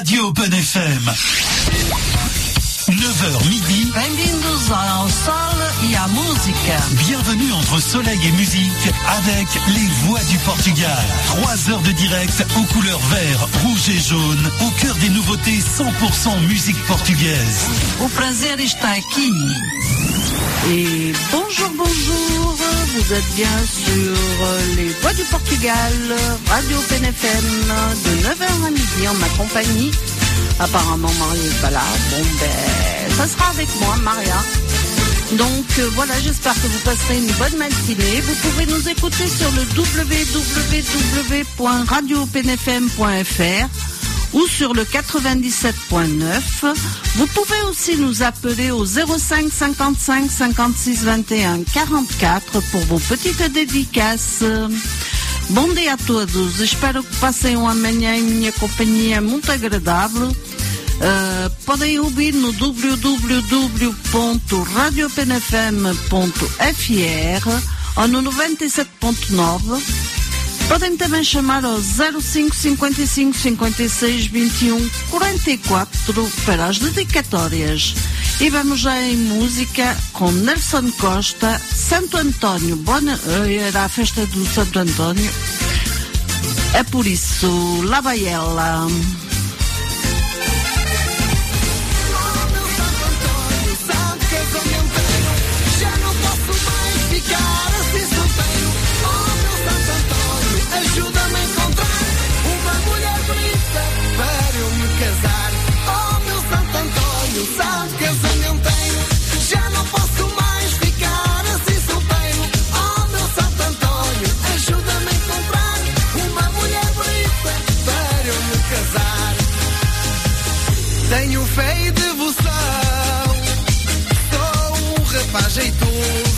Radio Open FM. 9h midi. Bem-vindos Sol à. Bienvenue entre soleil et musique avec les voix du Portugal. Trois heures de direct aux couleurs vert, rouge et jaune, au cœur des nouveautés 100% musique portugaise. O prazer está aqui. Et bonjour, bonjour. Vous êtes bien sur les voix du Portugal, Radio PNFM, de 9h à midi en ma compagnie. Apparemment, Maria est pas. Bon, ben, ça sera avec moi, Maria. Donc euh, voilà, j'espère que vous passerez une bonne matinée. Vous pouvez nous écouter sur le www.radiopenfm.fr ou sur le 97.9. Vous pouvez aussi nous appeler au 05 55 56 21 44 pour vos petites dédicaces. Bom dia a todos, espero que passem um amanhã em minha companhia muito agradável. Uh, podem ouvir no www.radiopenfm.fr ou no 97.9. Podem também chamar ao 05 55 56 21 44 para as dedicatórias. E vamos já em música com Nelson Costa, Santo António. Bona, era a festa do Santo António. É por isso, lá vai ela. Fé e devoção. Sou um rapaz jeitoso.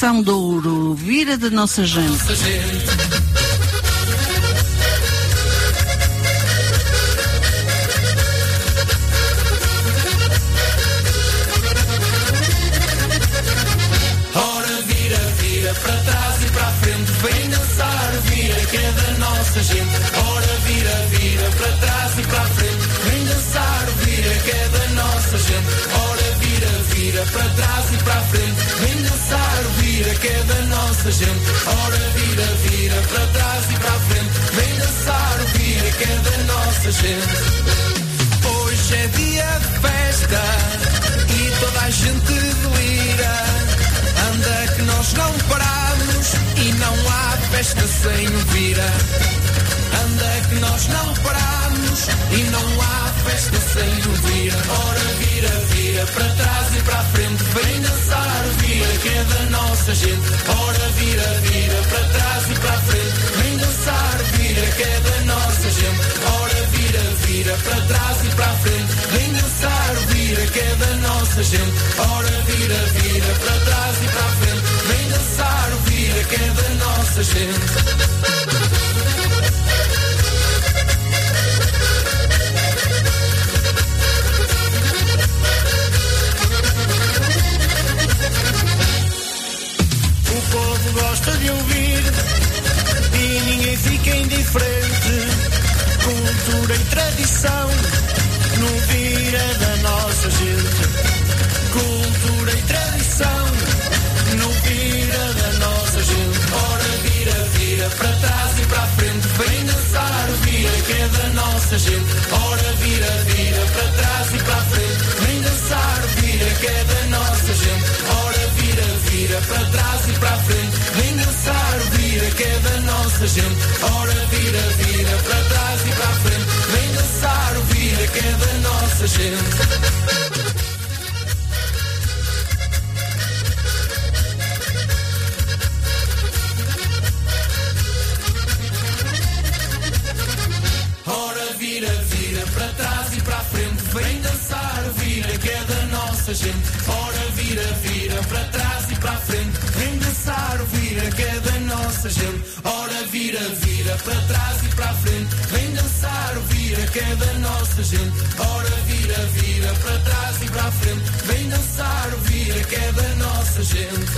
Tradição do ouro, vira de nossa gente. Nossa gente. Sem o vira. Anda que nós não paramos e não há festa sem o vira. Ora vira, vira para trás e para a frente, vem dançar, vira que é da nossa gente. Ora vira, vira para trás e para a frente, vem dançar, vira que é da nossa gente. Ora vira, vira para trás e para a frente, vira que é da nossa gente. Ora vira, vira para trás e para a frente, vem dançar, vira que é da nossa gente. O povo gosta de ouvir e ninguém fica indiferente. Cultura e tradição no vira da nossa gente. Cultura e tradição no vira da nossa gente. Ora vira, vira para trás e para a frente, vem dançar, vira que é da nossa gente. Ora vira, vira para trás e para a frente, vem dançar, vira que é da nossa gente. Ora vira, vira para trás e para a frente, vem dançar, vira que é da nossa gente. Ora vira, vira para trás e para a frente, que é da nossa gente. Nossa gente. Ora vira, vira para trás e para a frente, vem dançar, vira que é nossa gente. Ora vira, vira para trás e para a frente, vem dançar, vira que é nossa gente. Ora vira, vira para trás e para a frente, vem dançar, vira que é nossa gente.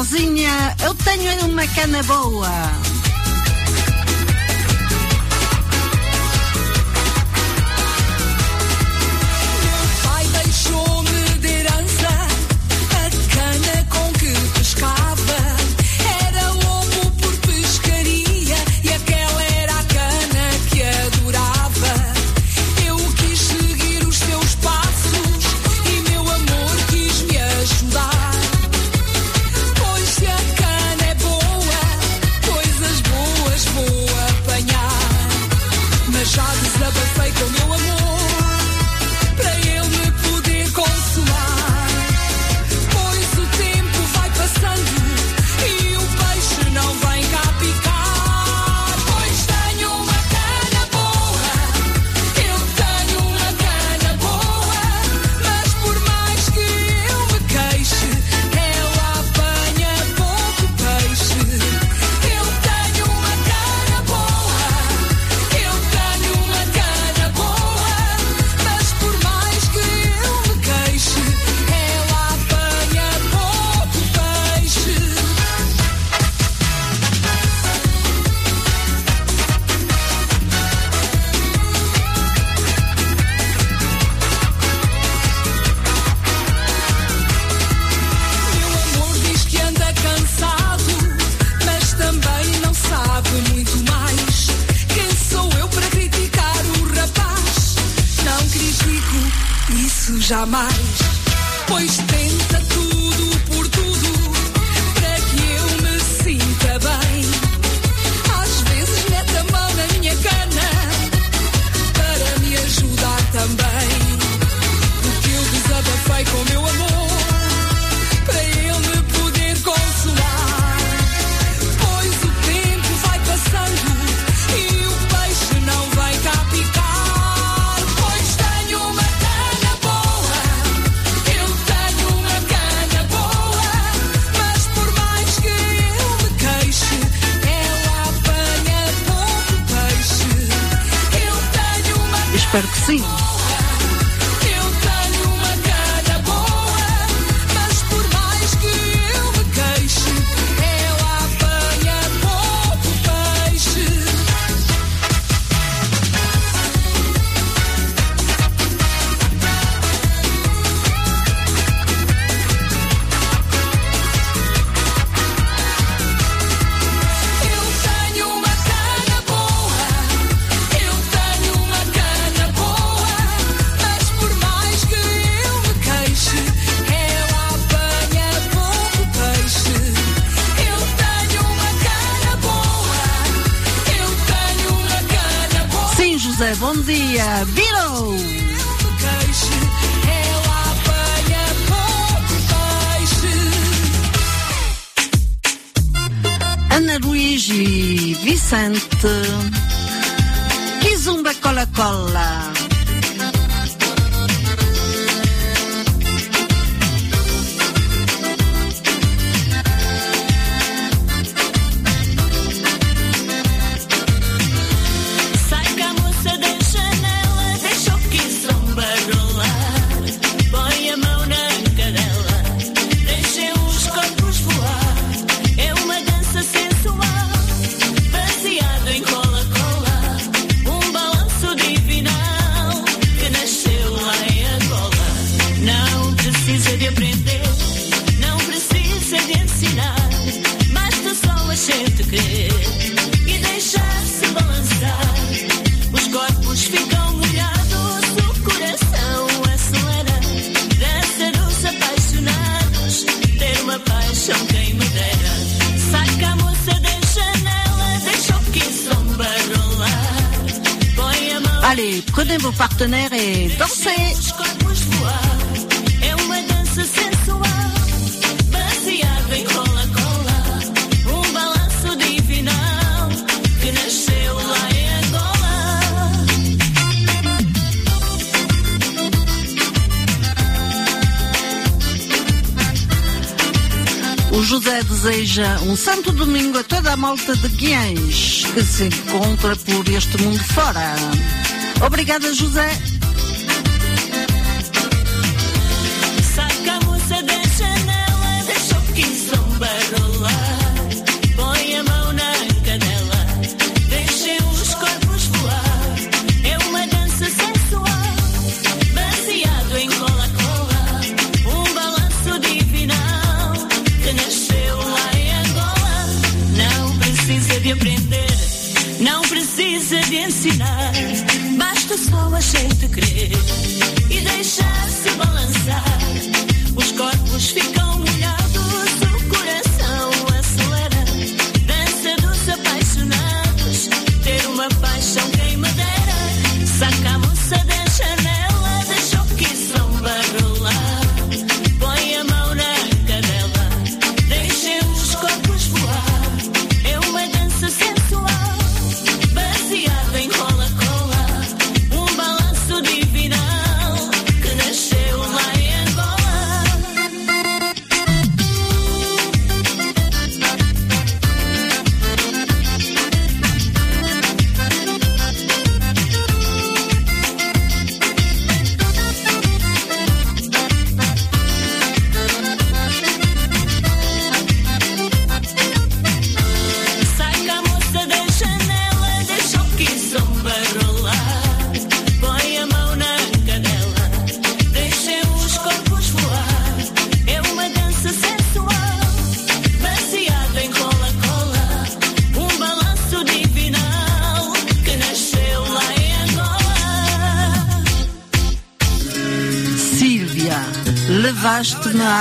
Rosinha, eu tenho uma cana boa. De Guiães, que se encontra por este mundo fora. Obrigada, José.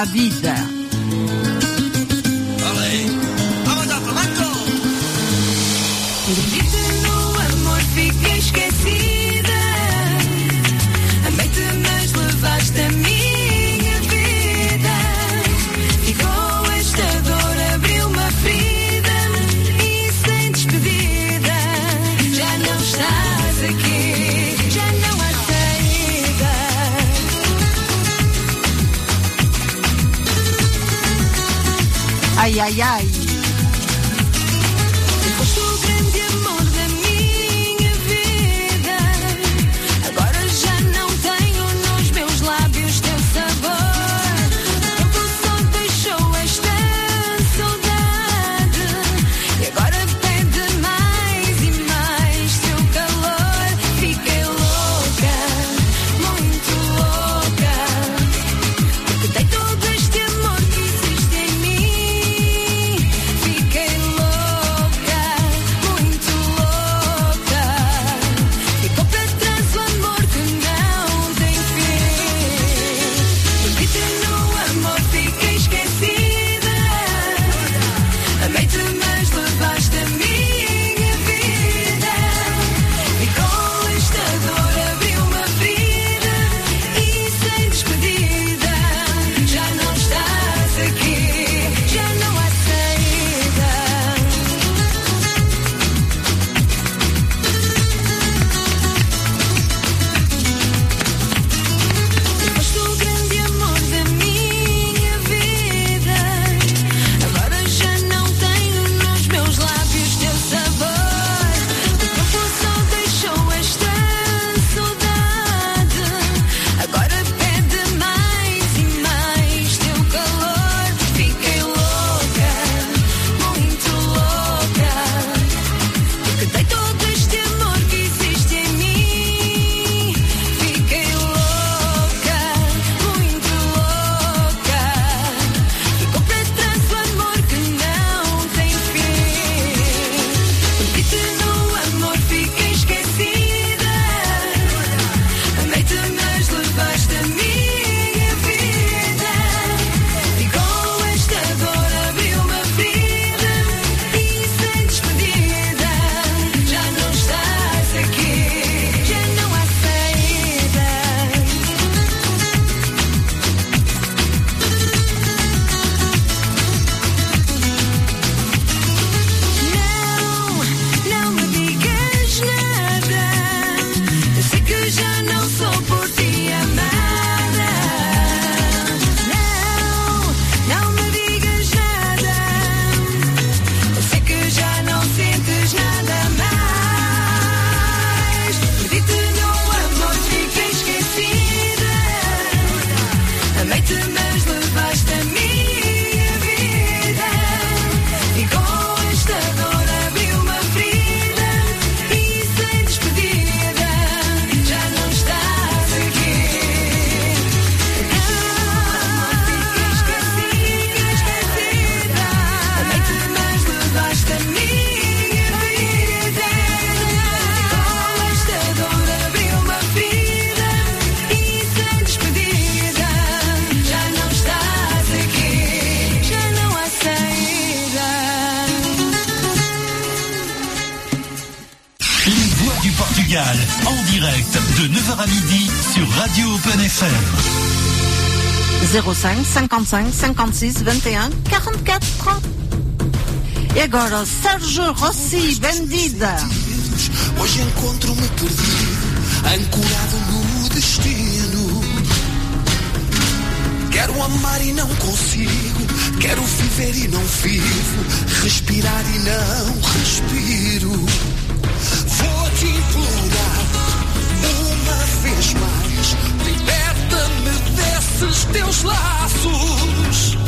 sabe? 55 56 21 44 30. E agora, Sérgio Rossi, Bandida. Hoje encontro-me perdido, ancorado no destino. Quero amar e não consigo, quero viver e não vivo, respirar e não respiro. Vou te implorar uma vez mais esses teus laços.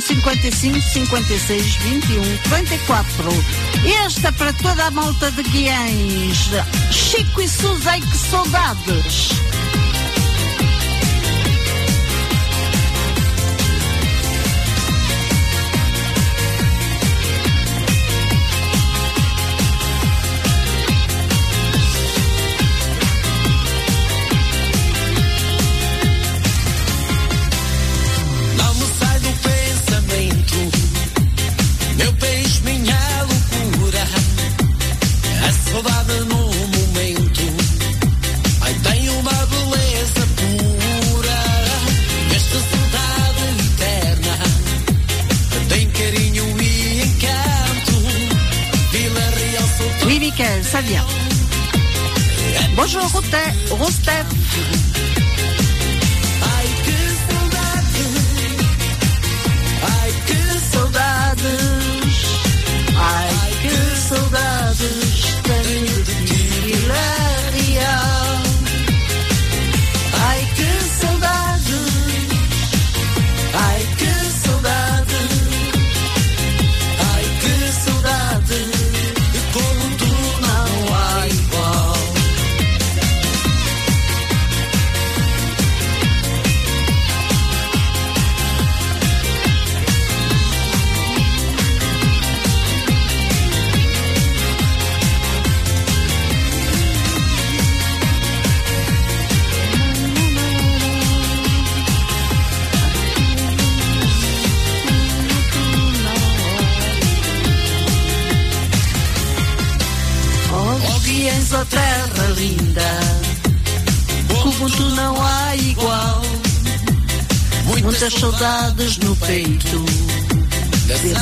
35 55 56 21 44. Esta para toda a malta de Guiães. Chico e Suzei, que saudades!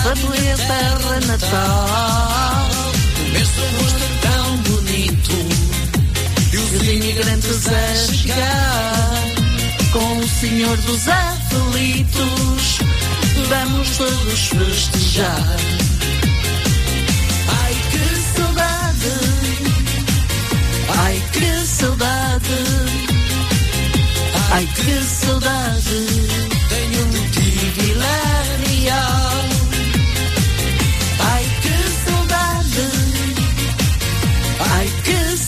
a Terra Natal, Este rosto é tão bonito e os imigrantes a chegar. Com o Senhor dos Aflitos, vamos todos festejar. Ai que saudade, ai que saudade, ai que saudade. Tenho de ti, Vila Real.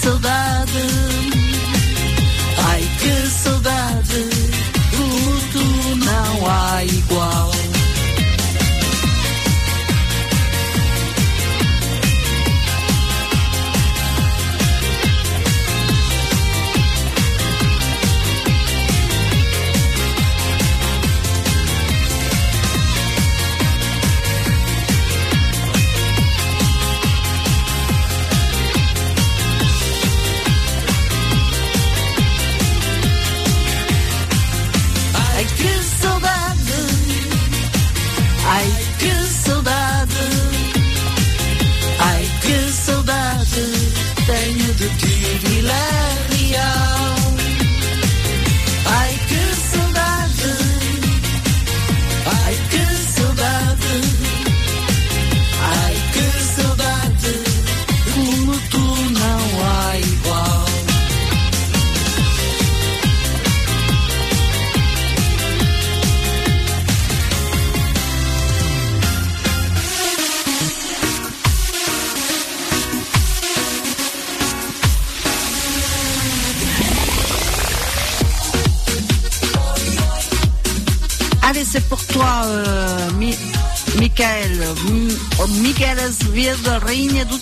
soldado Pedro Rainha do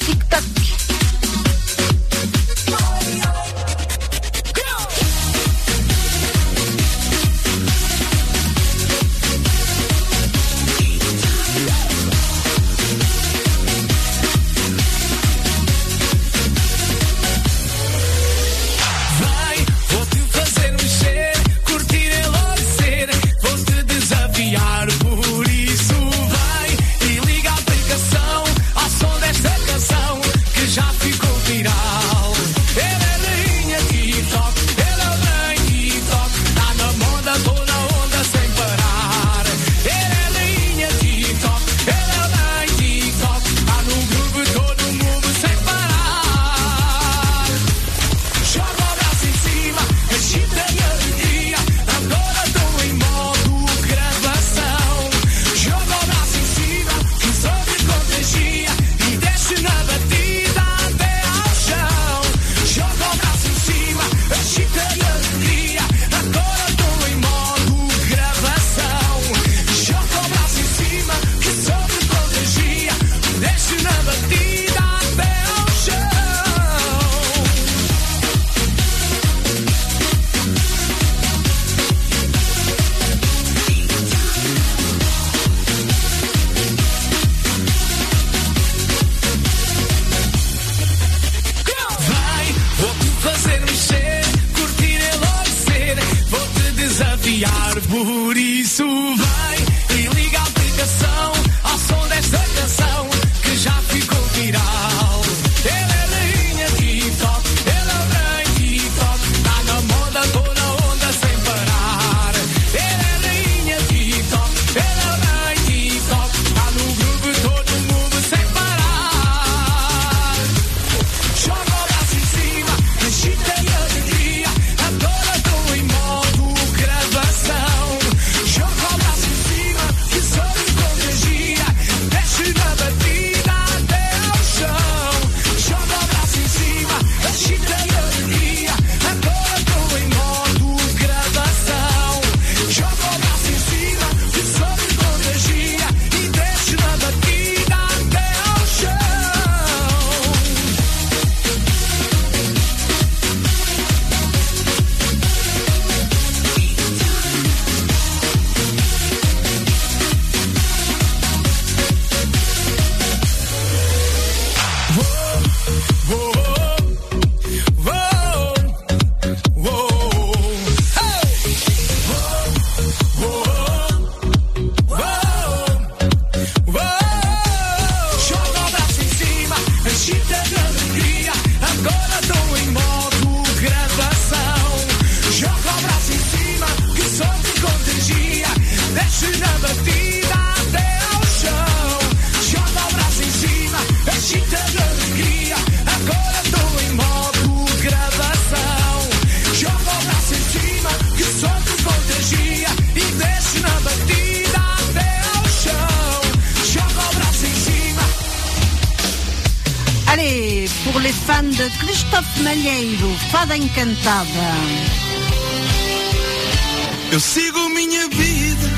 Eu sigo minha vida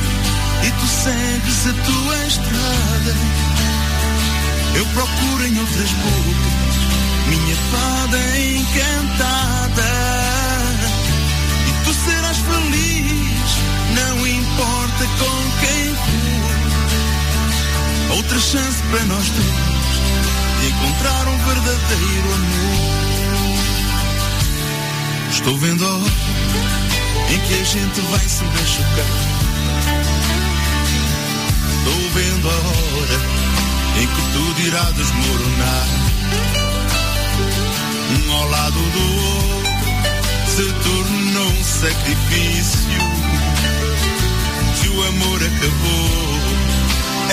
e tu segues a tua estrada. Eu procuro em outras bocas minha fada encantada. E tu serás feliz, não importa com quem for. Outra chance para nós dois de encontrar um verdadeiro amor. Estou vendo a hora em que a gente vai se machucar. Estou vendo a hora em que tudo irá desmoronar. Um ao lado do outro se tornou um sacrifício. Se o amor acabou,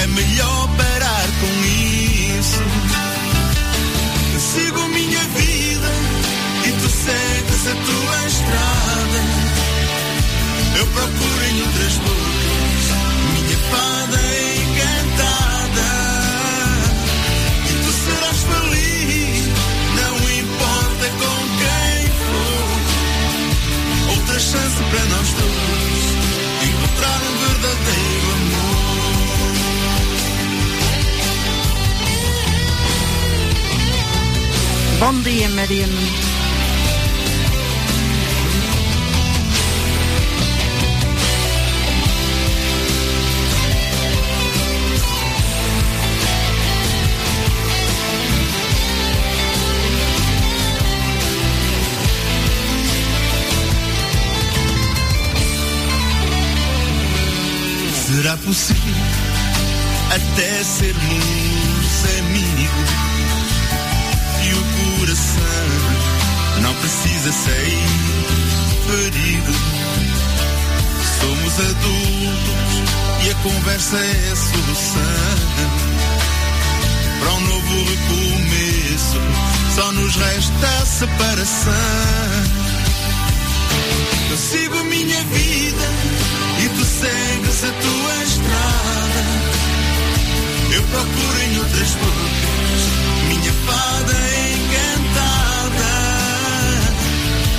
é melhor parar com isso. Sigo minha vida segues a tua estrada. Eu procuro em outras bocas minha fada encantada. E tu serás feliz, não importa com quem for. Outra chance para nós dois encontrar um verdadeiro amor. Bom dia, Mariana. Possível até sermos amigos e o coração não precisa sair ferido. Somos adultos e a conversa é a solução para um novo recomeço. Só nos resta a separação. Eu sigo minha vida e tu segues a tua estrada. Eu procuro em outras bocas minha fada encantada.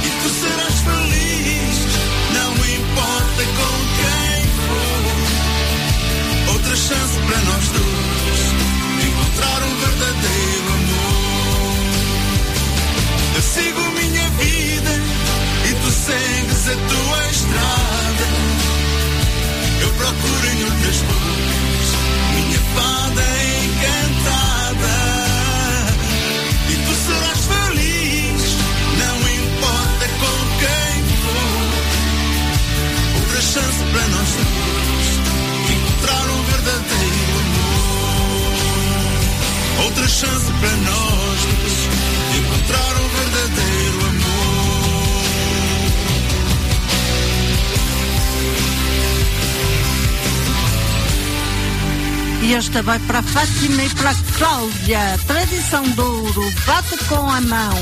E tu serás feliz, não importa com quem for. Outra chance para nós dois encontrar um verdadeiro amor. Eu sigo minha vida e tu segues a tua estrada procurem outras mãos. Minha fada encantada. E tu serás feliz, não importa com quem for. Outra chance para nós dois encontrar um verdadeiro amor. Outra chance para nós dois encontrar um verdadeiro Esta vai para Fátima e para Cláudia. Tradição douro ouro, bate com a mão.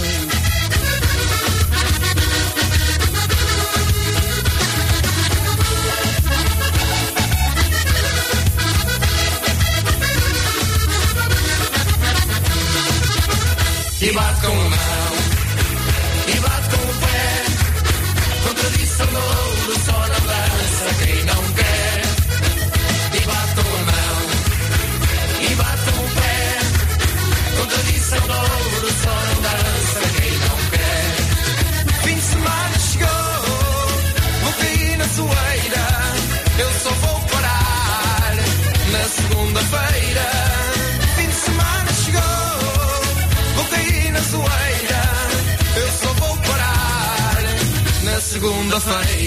E bate com a mão. Rafael.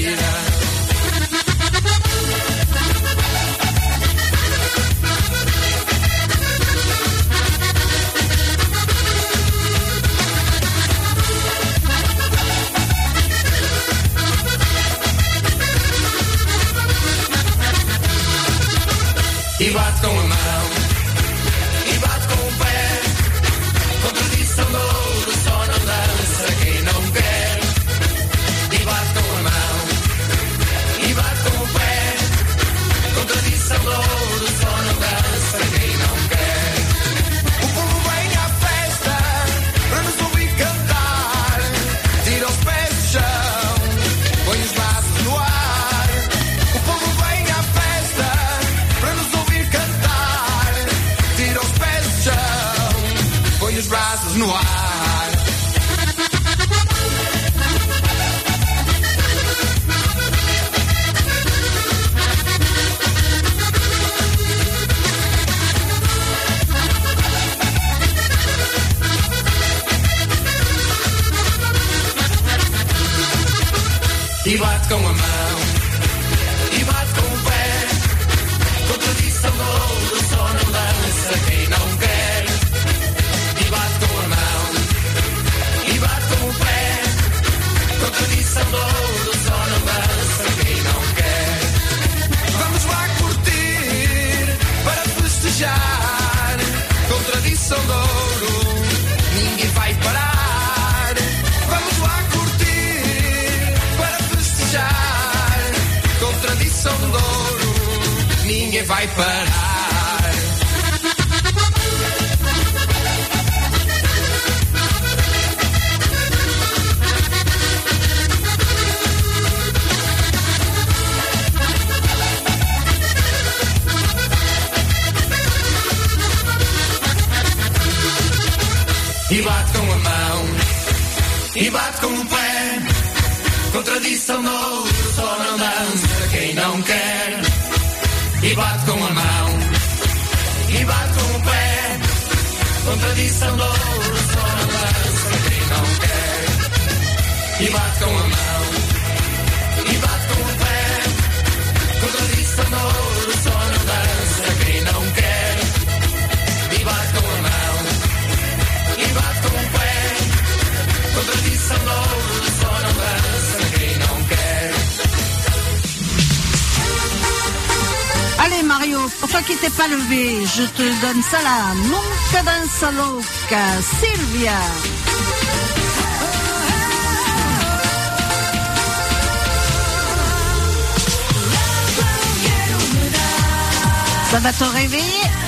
But. je te donne ça là. Nunca danza loca, Sylvia. Ça va te réveiller?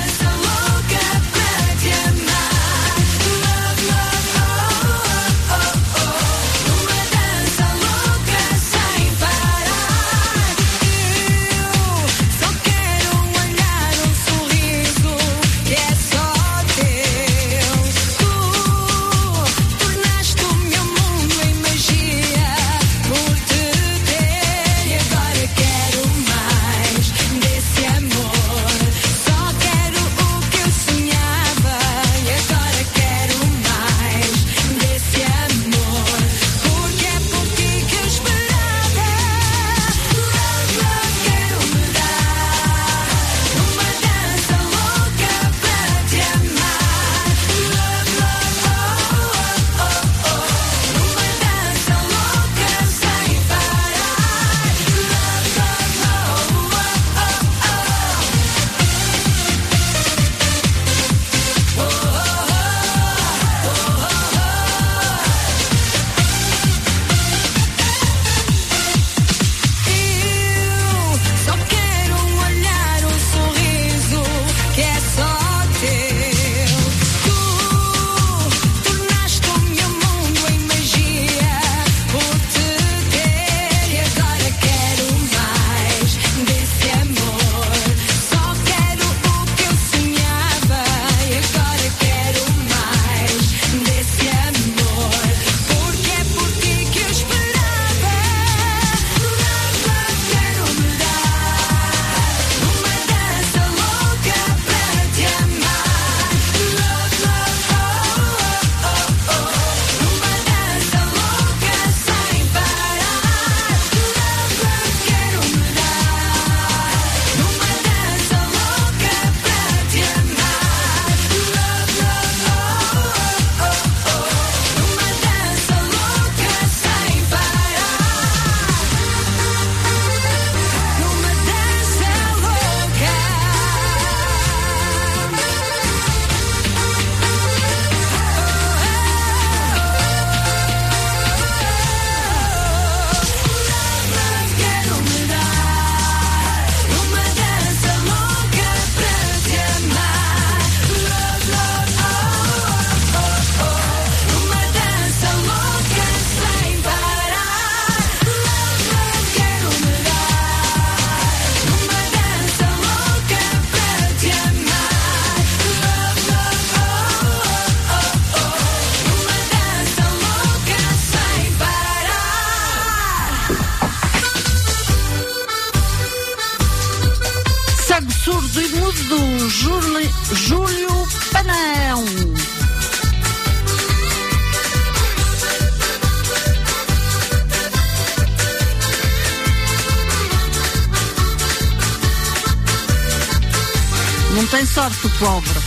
Wrong.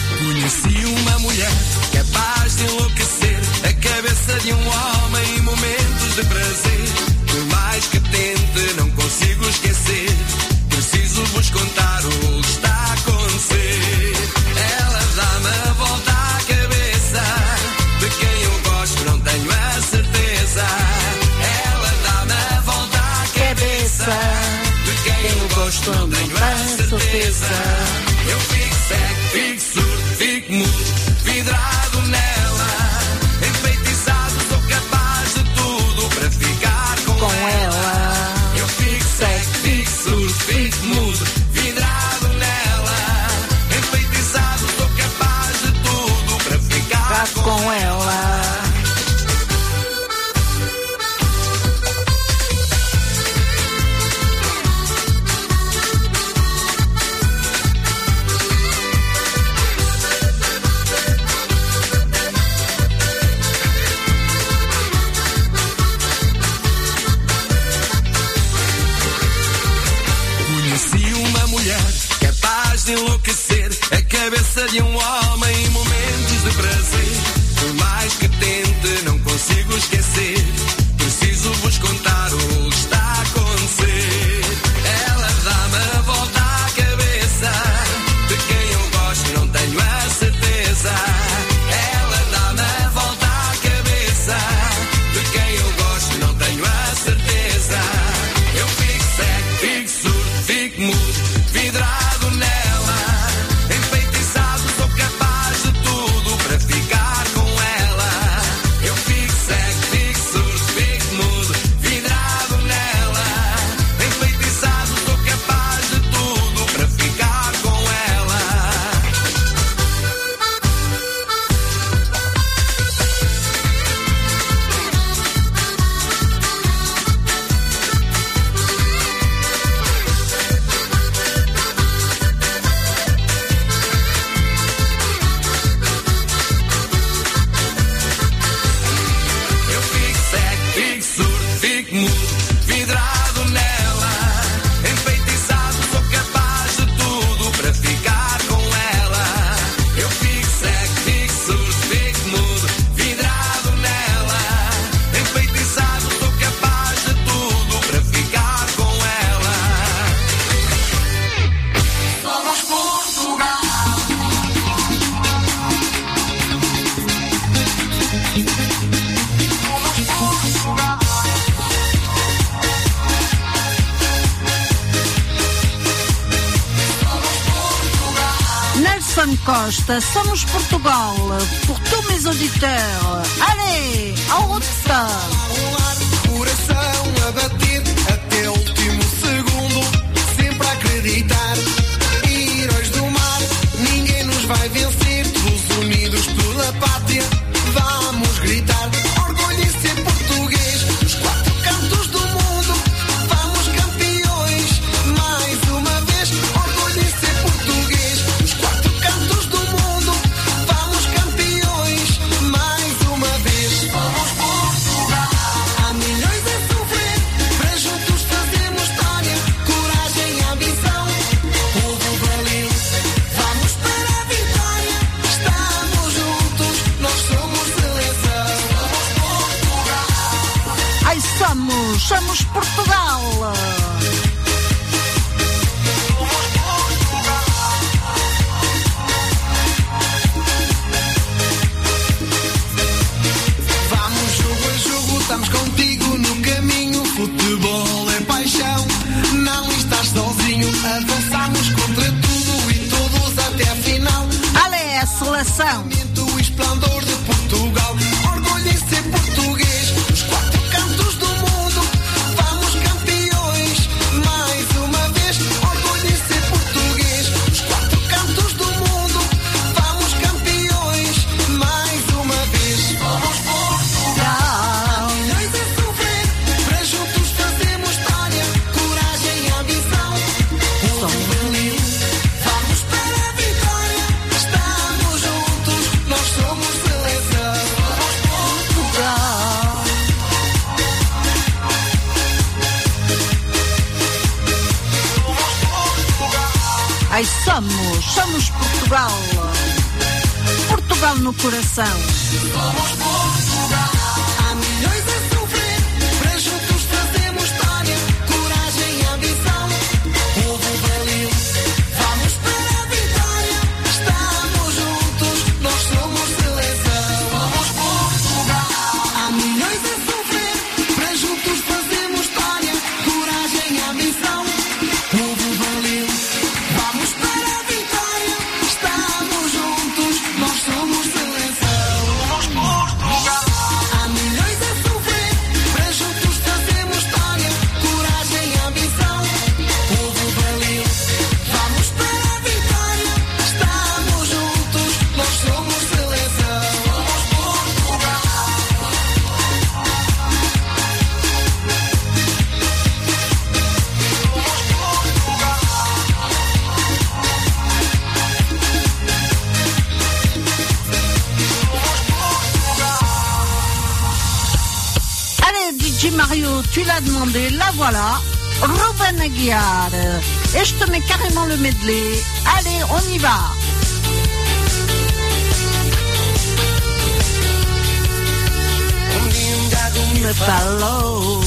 Me falou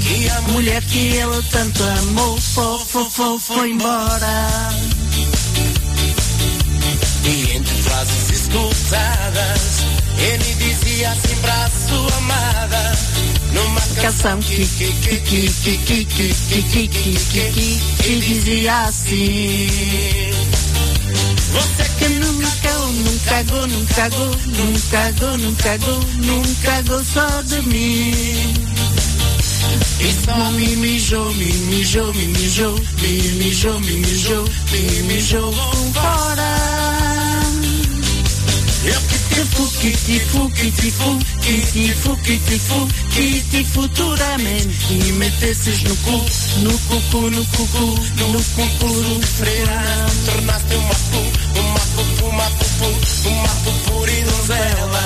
que a mulher que ele tanto amou foi, foi, foi, foi embora. E entre frases escutadas, ele dizia assim pra sua amada, numa Canção que, que, que, que, que, que, que, que, que, que, que, que, que dizia assim. Você Que nunca go, nunca go, nunca go, nunca go, nunca gostou de mim. E só me mijou, me mijou, me mijou, me mijou, me mijou, me mijou fora. Eu que tempo que te fui, que te fui, que te Kitifu, que te kitifu, que te futuramente. E metesses no cu, no cucu, no cucu, no cucu no freirão Tornaste uma cu, uma cu uma pupu, uma pupura e donzela.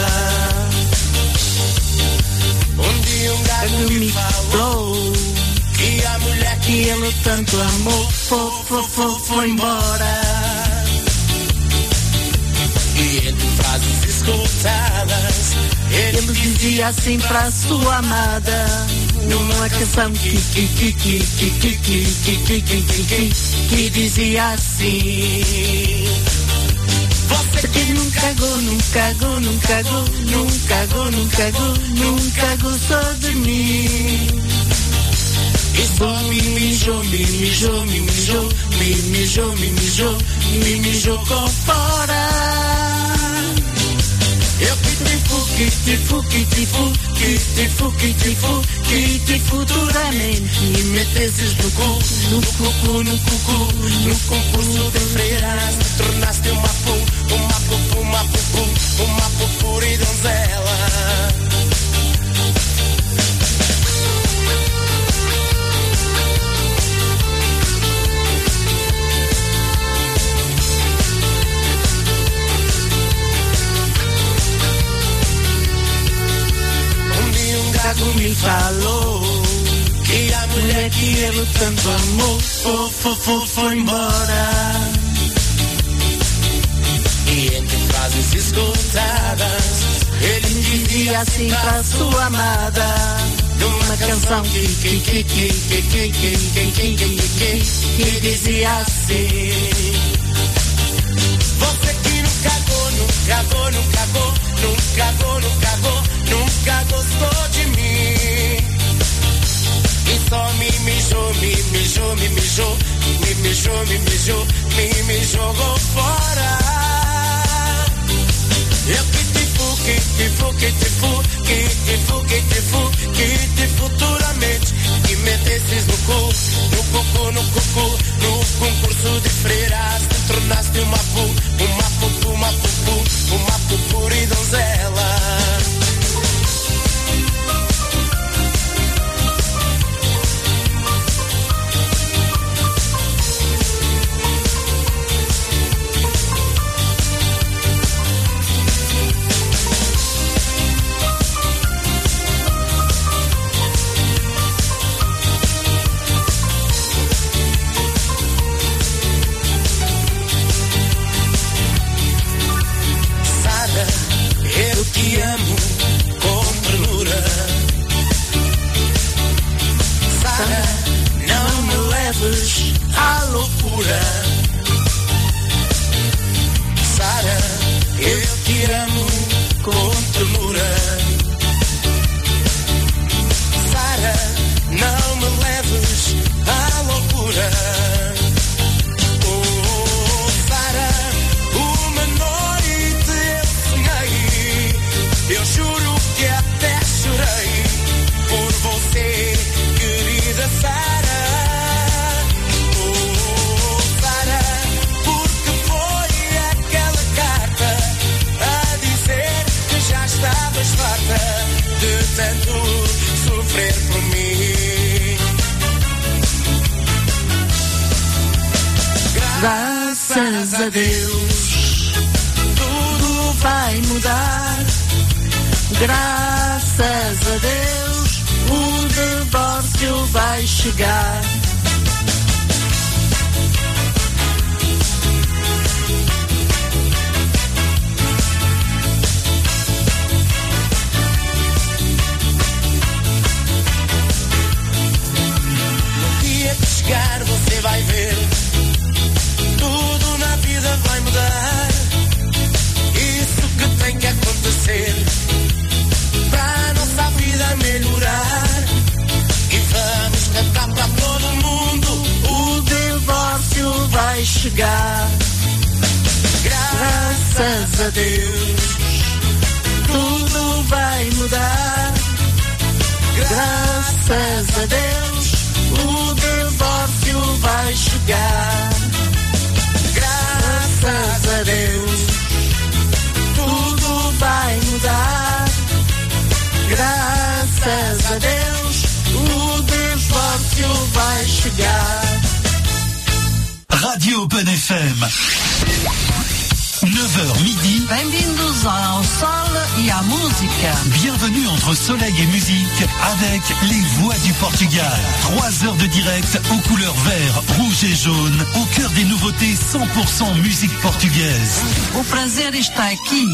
Um dia um gago Me me falou falou que a mulher que ele tanto amou, foi, foi, foi, foi embora. E entre frases escutadas, ele Ele dizia assim pra sua amada Numa canção que que que que que que que que que que que que que dizia assim Você Que nunca cagou, nunca cagou, nunca cagou, nunca cagou, nunca cagou, nunca gostou de mim. E só Me mijou, me mijou, me mijou, me mijou, me mijou, me mijou com fora que te fu, que te futuramente e metesses no cu, no cucu, no cucu, no concurso de freiras. tornaste uma pu, uma pupu, uma pupu, uma pupura e donzela. Um gago Me falou que a mulher mulher que ele tanto amou, foi, foi, foi, foi embora. E entre frases escutadas, ele Dizia assim pra sua amada Numa canção que que que que que que que que que que que que dizia assim Você que nunca cagou, nunca cagou, nunca cagou, nunca cagou, nunca cagou, nunca gostou de mim. E só me mijou, me mijou, me mijou, me mijou, me mijou, me, me jogou fora. Eu Kitifu, kitifu, kitifu, que te futuramente. E metesses no cu, no cucu, no cucu, no concurso de freiras. Te tornaste uma pu, uma pupu, uma pupu, uma e donzela. Vai chegar. Radio Open FM. 9h midi. Bem-vindos ao Sol e à música. Bienvenue entre soleil et musique avec les voix du Portugal. Trois heures de direct aux couleurs vert, rouge et jaune, au cœur des nouveautés 100% musique portugaise. O prazer está aqui.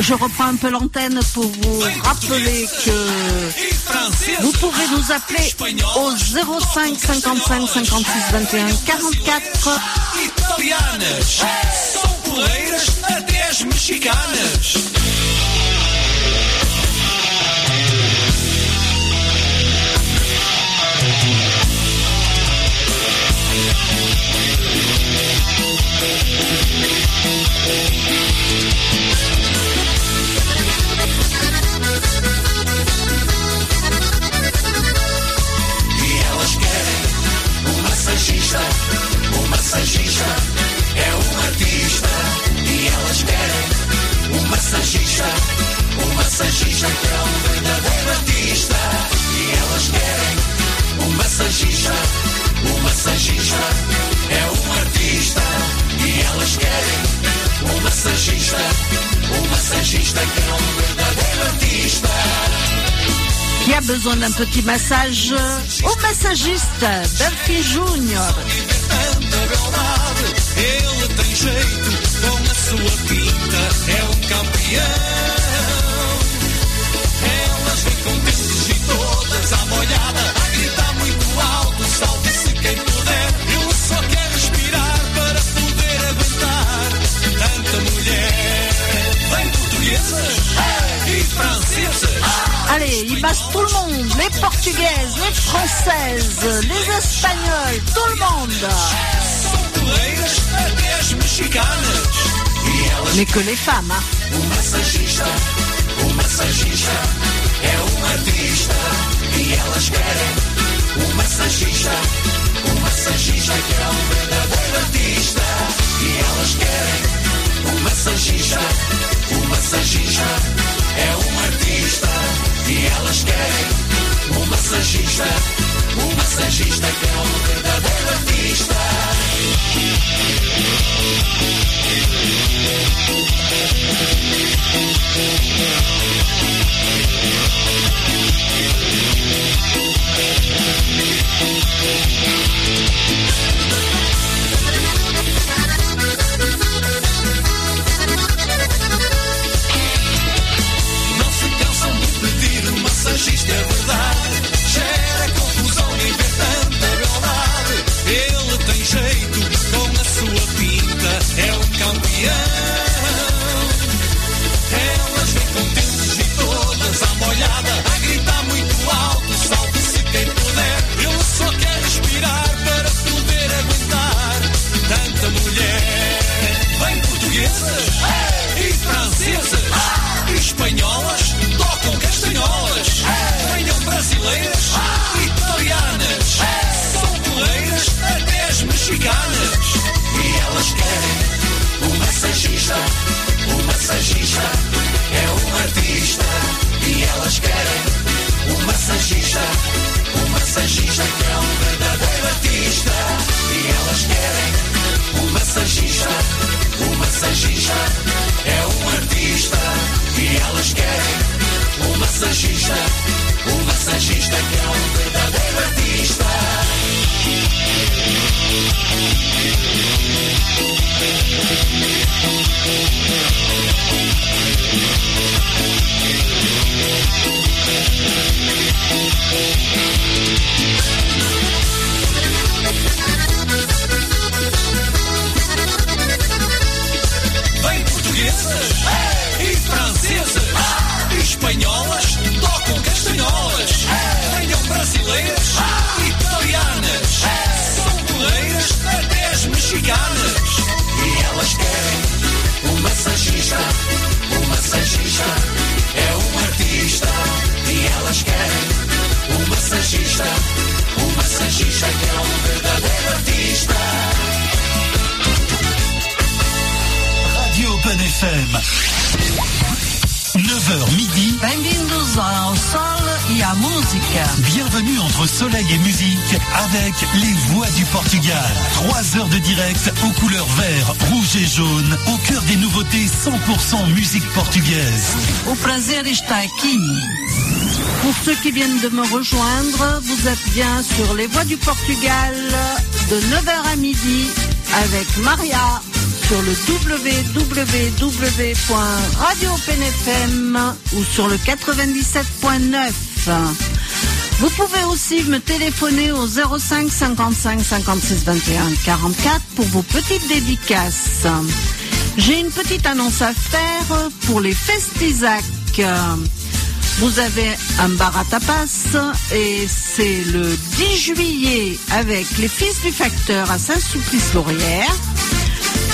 Je reprends un peu l'antenne pour vous rappeler que vous pouvez nous appeler au 05 55 56 21 44 Italianas, são porreiras até as mexicanas. Massagista é um artista. E elas querem um massagista, um massagista que é um verdadeiro artista. E elas querem um massagista, um massagista é um artista. E elas querem um massagista, um massagista que é um verdadeiro artista. qui a besoin d'un petit massage au massagiste Delphi Júnior. Ele tem jeito com a sua pinta, é um campeão. Elas vêm contentes e todas à molhada, a gritar muito alto, salve-se quem puder. Ele só quer respirar para poder aguentar tanta mulher. Vem portuguesas e francesas. Allez, il passe tout le monde, les portugaises, les françaises, les espagnols, tout le monde. Porreiras até as mexicanas. E elas les femmes, hein. Um massagista, um massagista é um artista e elas querem um massagista, um massagista que é um verdadeiro artista e elas querem um massagista, um massagista é um artista e elas querem um massagista, um massagista que é um verdadeiro artista. Não les voix du Portugal. Trois heures de direct aux couleurs vert, rouge et jaune, au cœur des nouveautés 100% musique portugaise. O prazer está aqui. Pour ceux qui viennent de me rejoindre, vous êtes bien sur les voies du Portugal de 9h à midi avec Maria sur le www.radiopenfm ou sur le 97.9. Vous pouvez aussi me téléphoner au 05 55 56 21 44 pour vos petites dédicaces. J'ai une petite annonce à faire pour les Festisac. Vous avez un bar à tapas et c'est le 10 juillet avec les Fils du Facteur à Saint-Sulpice-Laurière.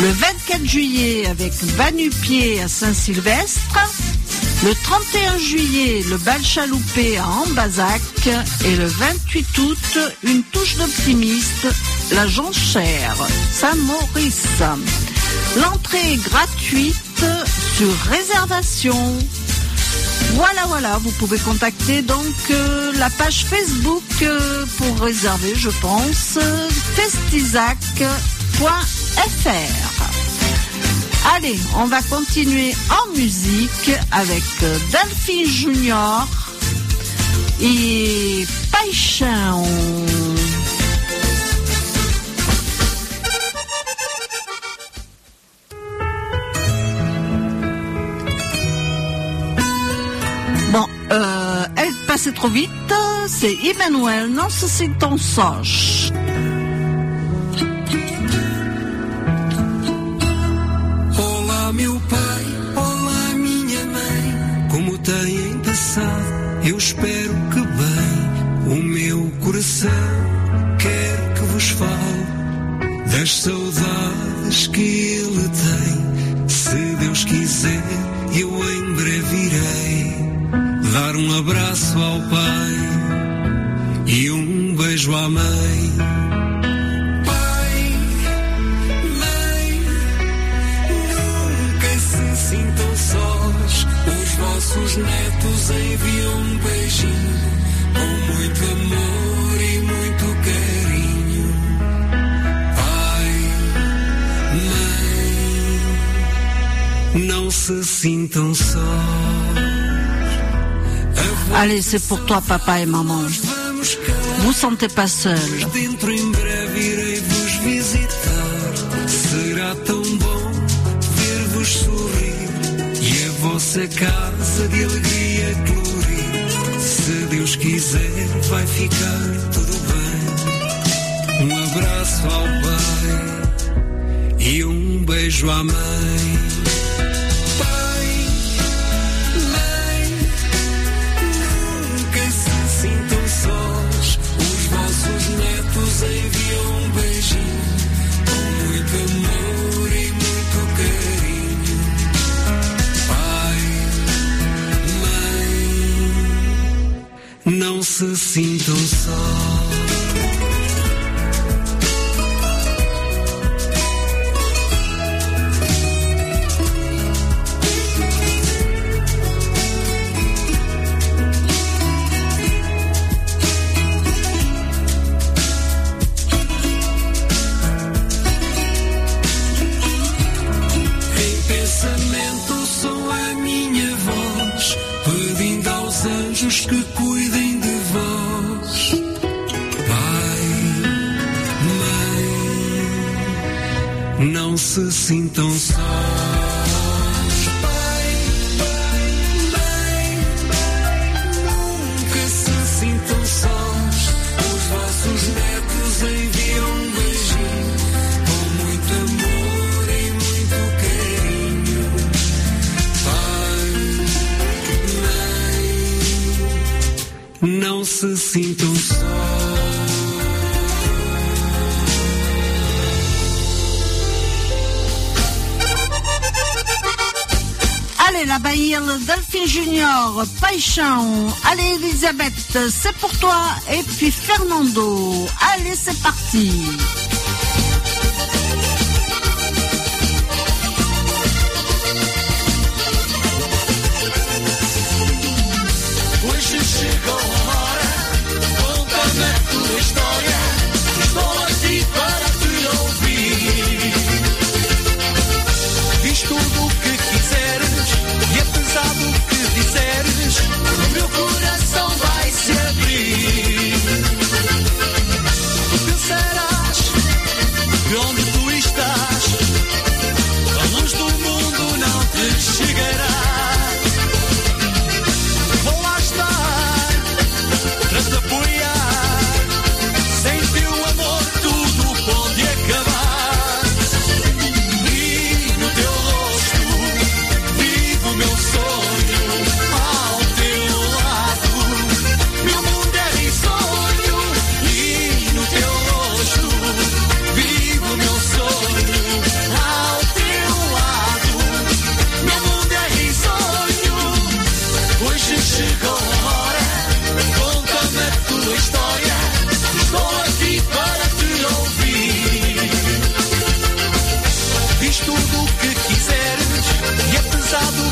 Le 24 juillet avec Vanupier à Saint-Sylvestre. Le 31 juillet, le bal chaloupé à Ambazac. Et le 28 août, une touche d'optimiste, la Jonchère, Saint-Maurice. L'entrée est gratuite sur réservation. Voilà, voilà, vous pouvez contacter donc euh, la page Facebook euh, pour réserver, je pense, festisac.fr. Allez, on va continuer en musique avec euh, Delphine Junior et Paixão. Bon, euh, elle passait trop vite, c'est Emmanuel, não se sintam sós. Têm passado? Eu espero que bem. O meu coração quer que vos fale das saudades que ele tem. Se Deus quiser, eu em breve irei dar um abraço ao pai e um beijo à mãe. Os netos enviam um beijinho com muito amor e muito carinho. Pai, mãe, não se sintam sós. Allez, c'est pour toi, papa et maman. Vous sentez pas seul. E a vossa casa de alegria colorir. Se Deus quiser, vai ficar tudo bem. Um abraço ao pai e um beijo à mãe. Não se Allez, Elisabeth, c'est pour toi. Et puis Fernando. Allez, c'est parti. que quiseres. E é pesado.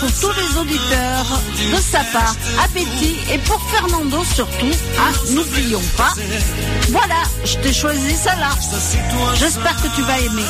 pour tous les auditeurs de sa part. Appétit et pour Fernando surtout. Ah, n'oublions pas. Voilà, je t'ai choisi ça là. J'espère que tu vas aimer.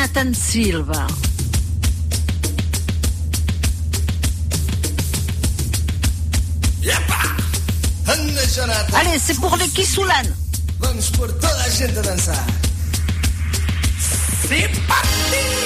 Jonathan Silva. Allez, c'est pour le Kisulan. Vamos por toda a gente a dançar. C'est parti!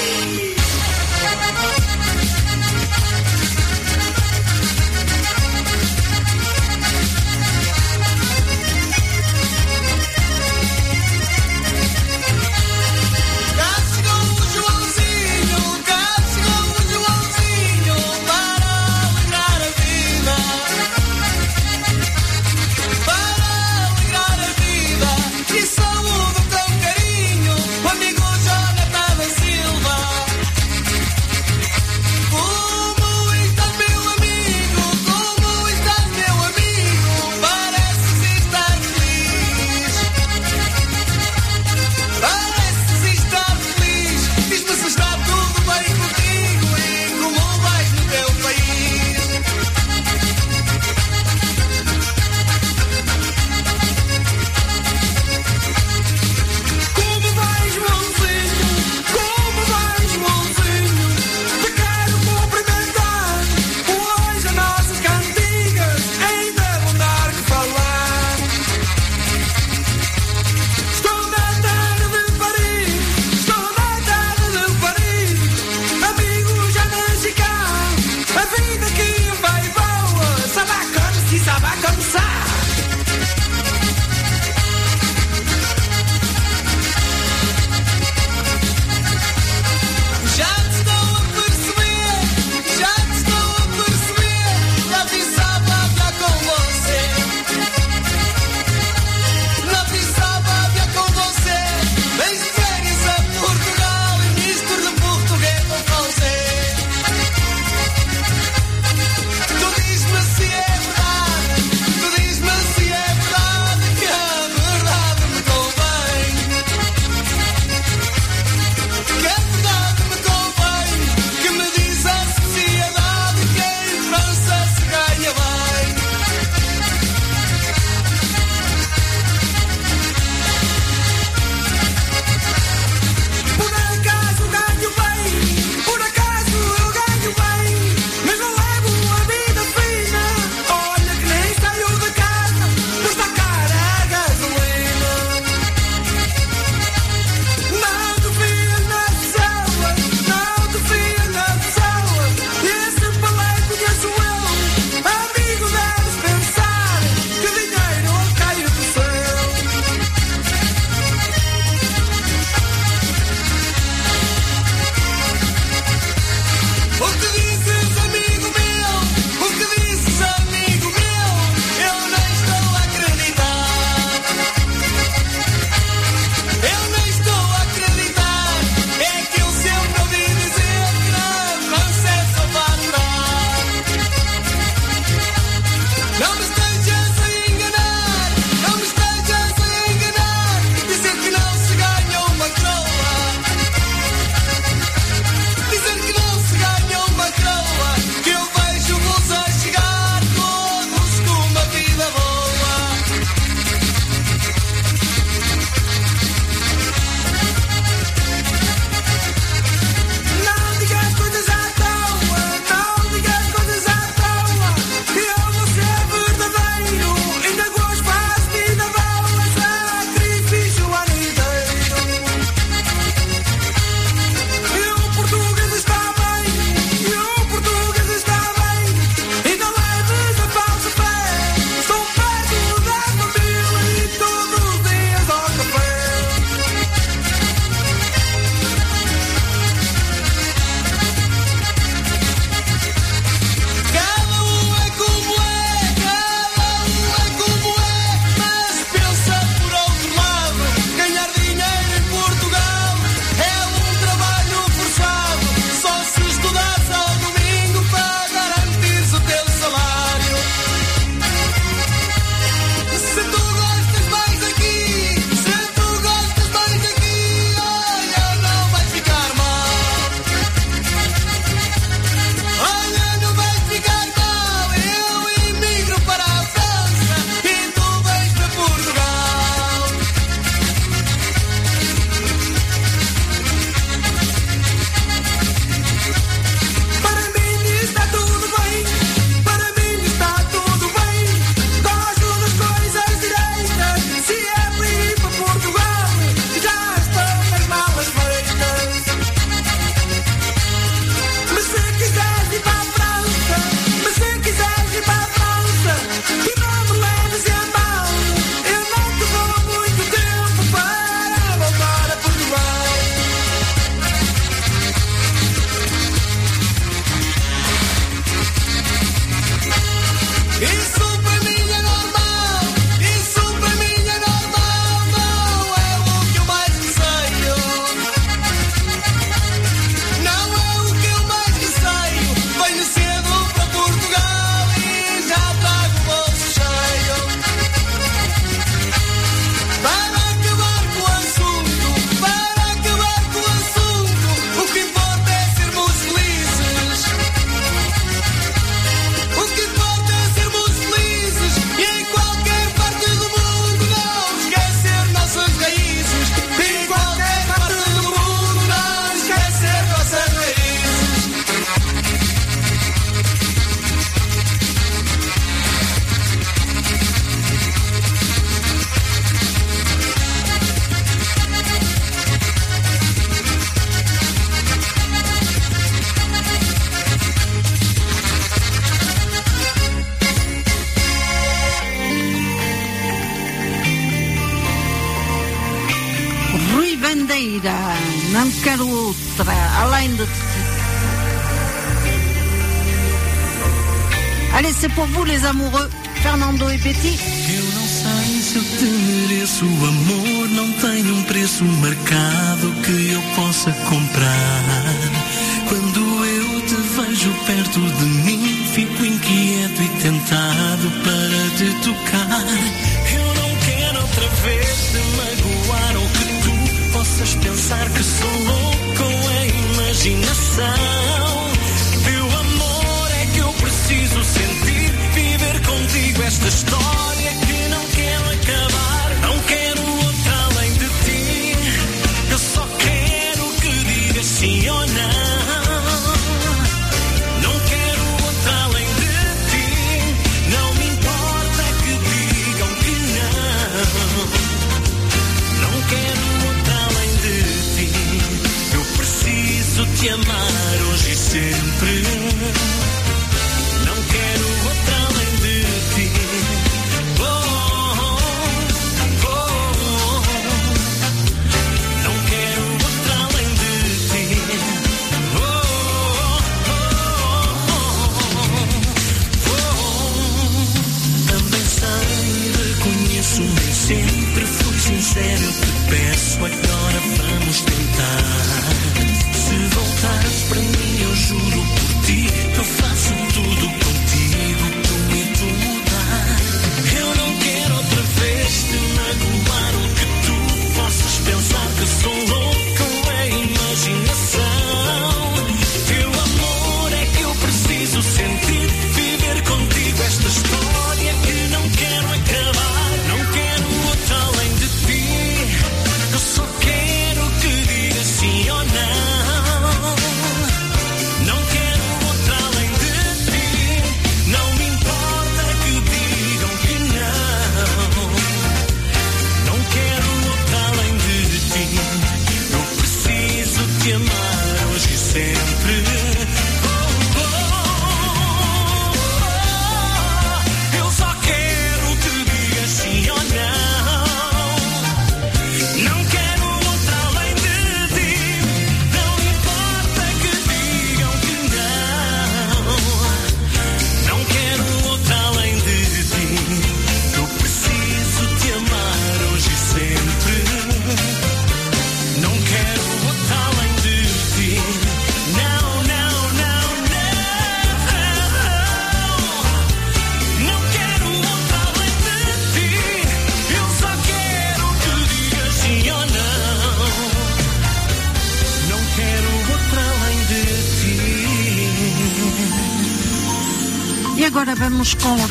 E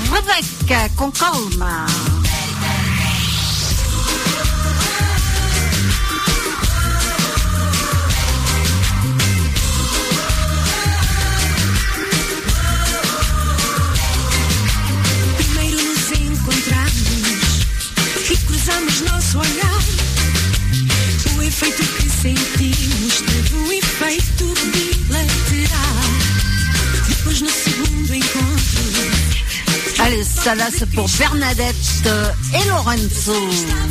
et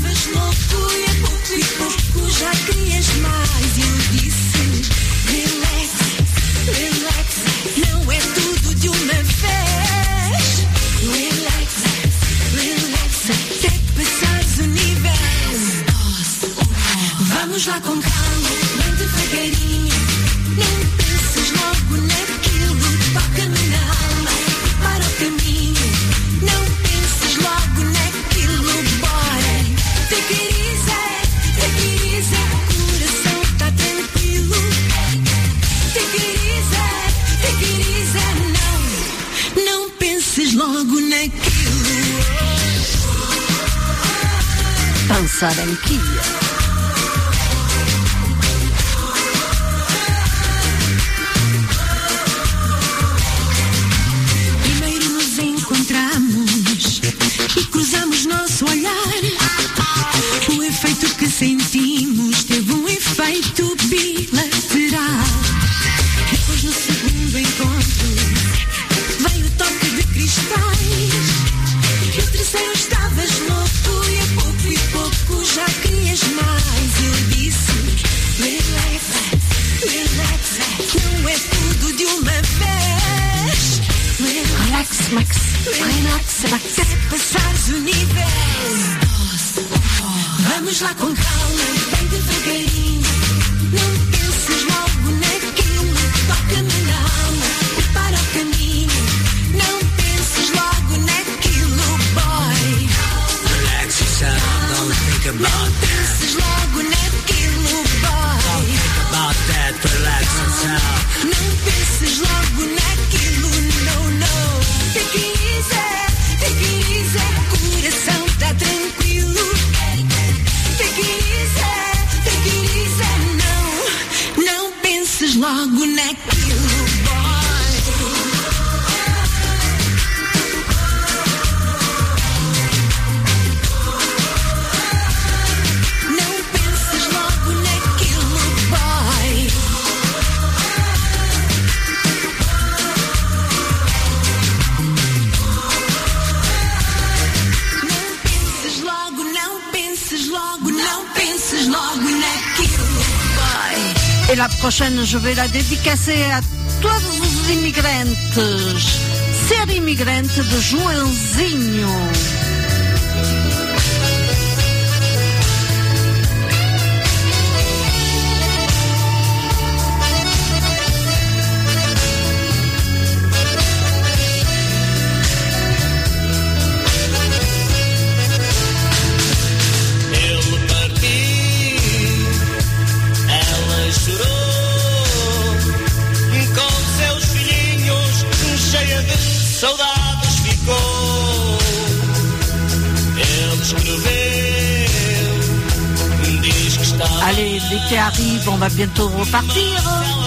ver a dedicação a todos os imigrantes. Ser imigrante de Joãozinho on va bientôt repartir.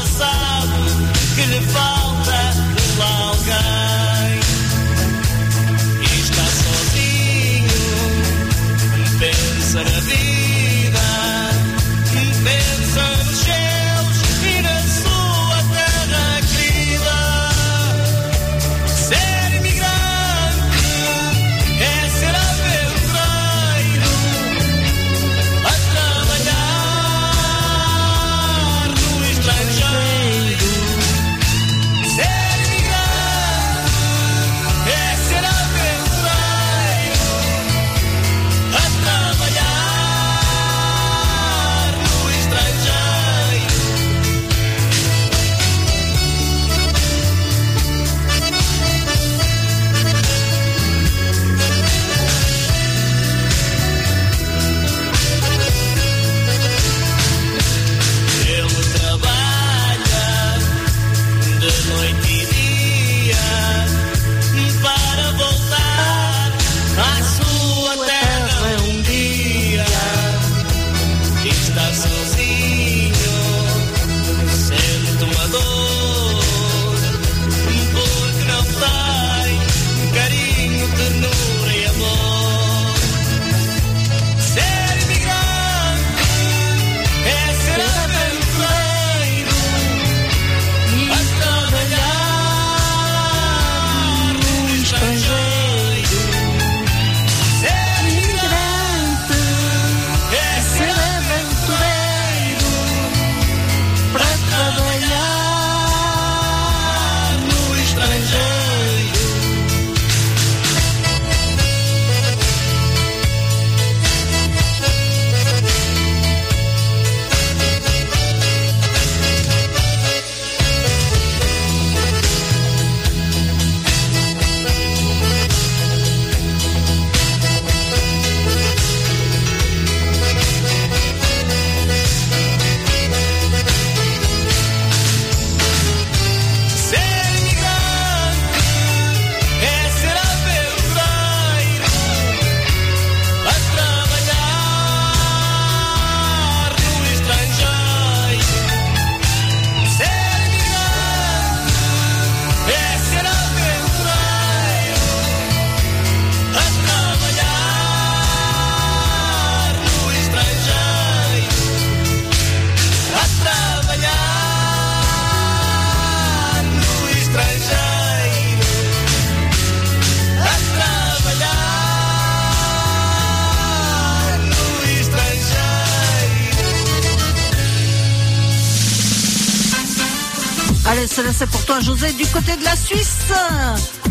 cela c'est pour toi José du côté de la Suisse.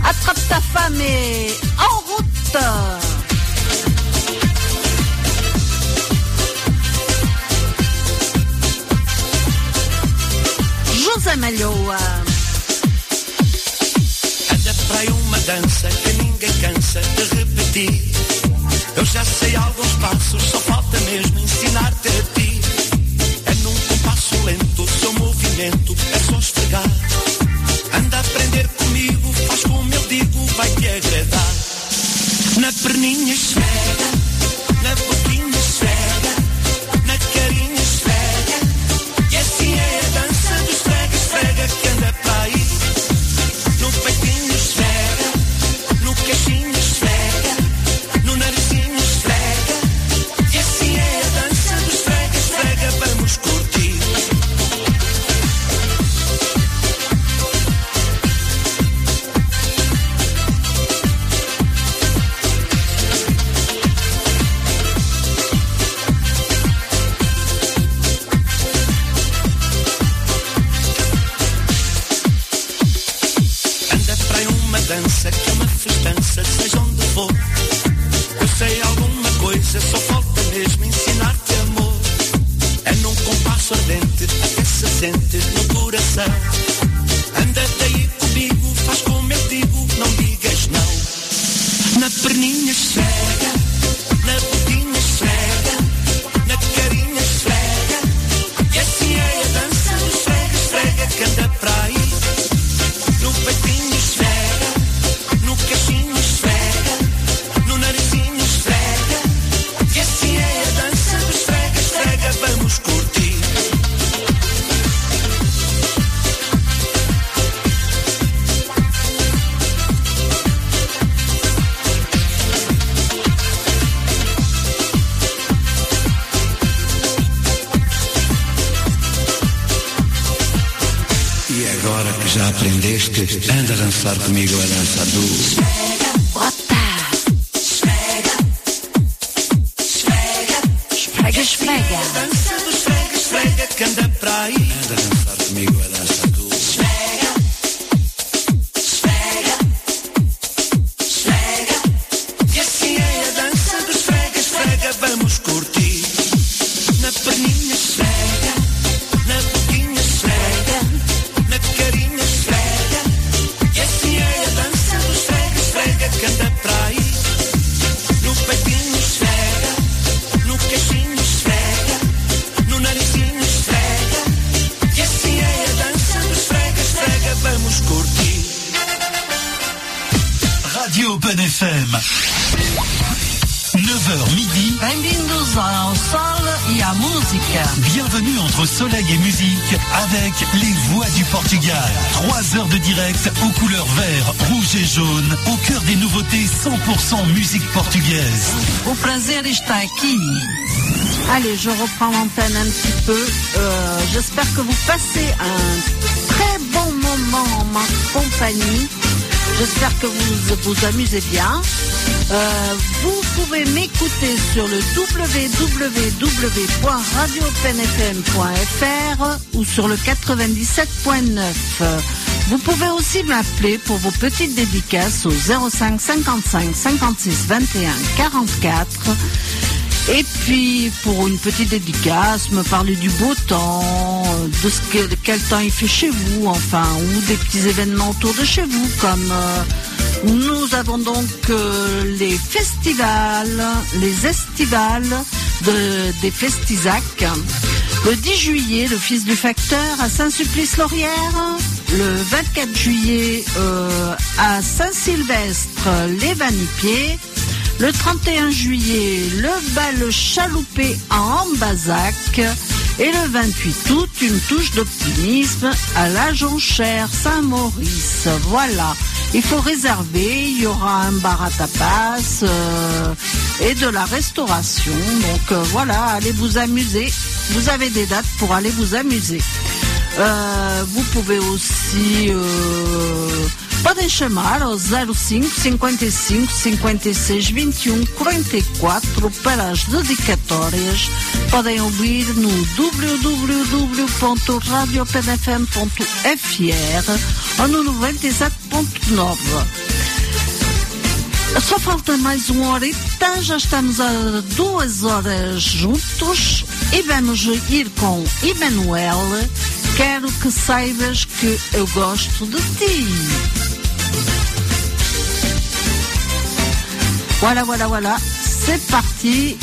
Attrape ta femme et en route. José Malhoa. Anda uma dança que ninguém cansa de repetir. Eu já sei alguns passos, só falta mesmo ensinar-te a ti. É num compasso lento, seu movimento é só esperar. Esfregar. Anda a aprender comigo, faz como eu digo, vai te agradar. Na perninha esfrega, na boquinha je reprends l'antenne un petit peu. Euh, J'espère que vous passez un très bon moment en ma compagnie. J'espère que vous vous amusez bien. Euh, vous pouvez m'écouter sur le www.radioopenfm.fr ou sur le 97.9. Vous pouvez aussi m'appeler pour vos petites dédicaces au 05 55 56 21 44. Puis, pour une petite dédicace, me parler du beau temps, de ce que, quel temps il fait chez vous, enfin, ou des petits événements autour de chez vous, comme euh, nous avons donc euh, les festivals, les estivales de, des Festisac. Le 10 juillet, le fils du facteur à Saint-Sulpice-Laurière. Le 24 juillet euh, à Saint-Sylvestre, les Vanipiers. Le 31 juillet, le bal chaloupé à Ambazac. Et le 28 août, une touche d'optimisme à la Jonchère Saint-Maurice. Voilà. Il faut réserver, il y aura un bar à tapas euh, et de la restauration. Donc euh, voilà, allez vous amuser. Vous avez des dates pour aller vous amuser. Euh, vous pouvez aussi Podem chamar ao 05 55 56 21 44 para as dedicatórias. Podem ouvir no www.radiopdfm.fr ou no 97.9. Só falta mais uma e então já estamos a duas horas juntos e vamos ir com Emanuel. Quero que saibas que eu gosto de ti. Voilà, voilà, voilà. C'est parti.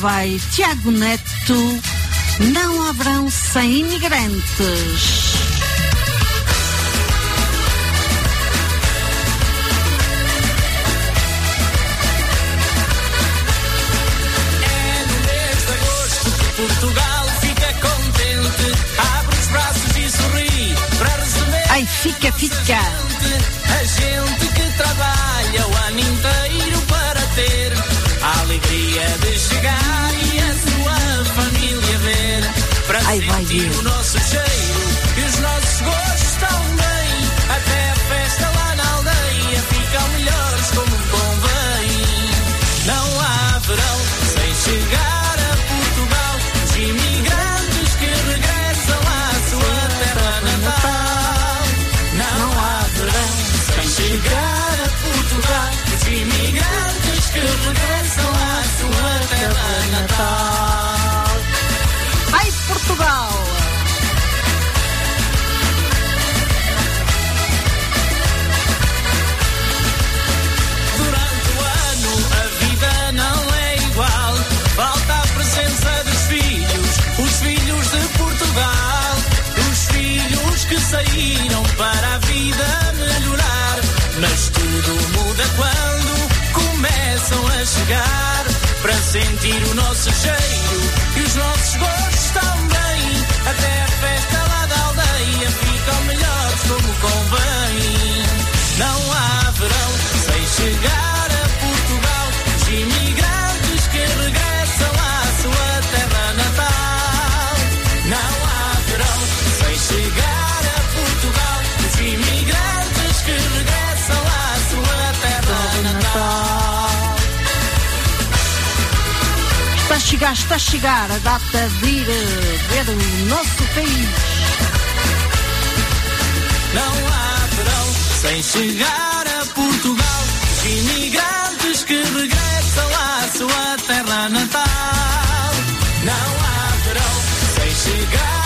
vai Tiago Neto, não haverão sem imigrantes. saíram para a vida melhorar. Mas tudo muda quando começam a chegar para sentir o nosso cheiro e os nossos gostos também. Até a festa chegar, está a chegar a data de ir ver o nosso país. Não há verão sem chegar a Portugal. Os imigrantes que regressam à sua terra natal. Não há verão sem chegar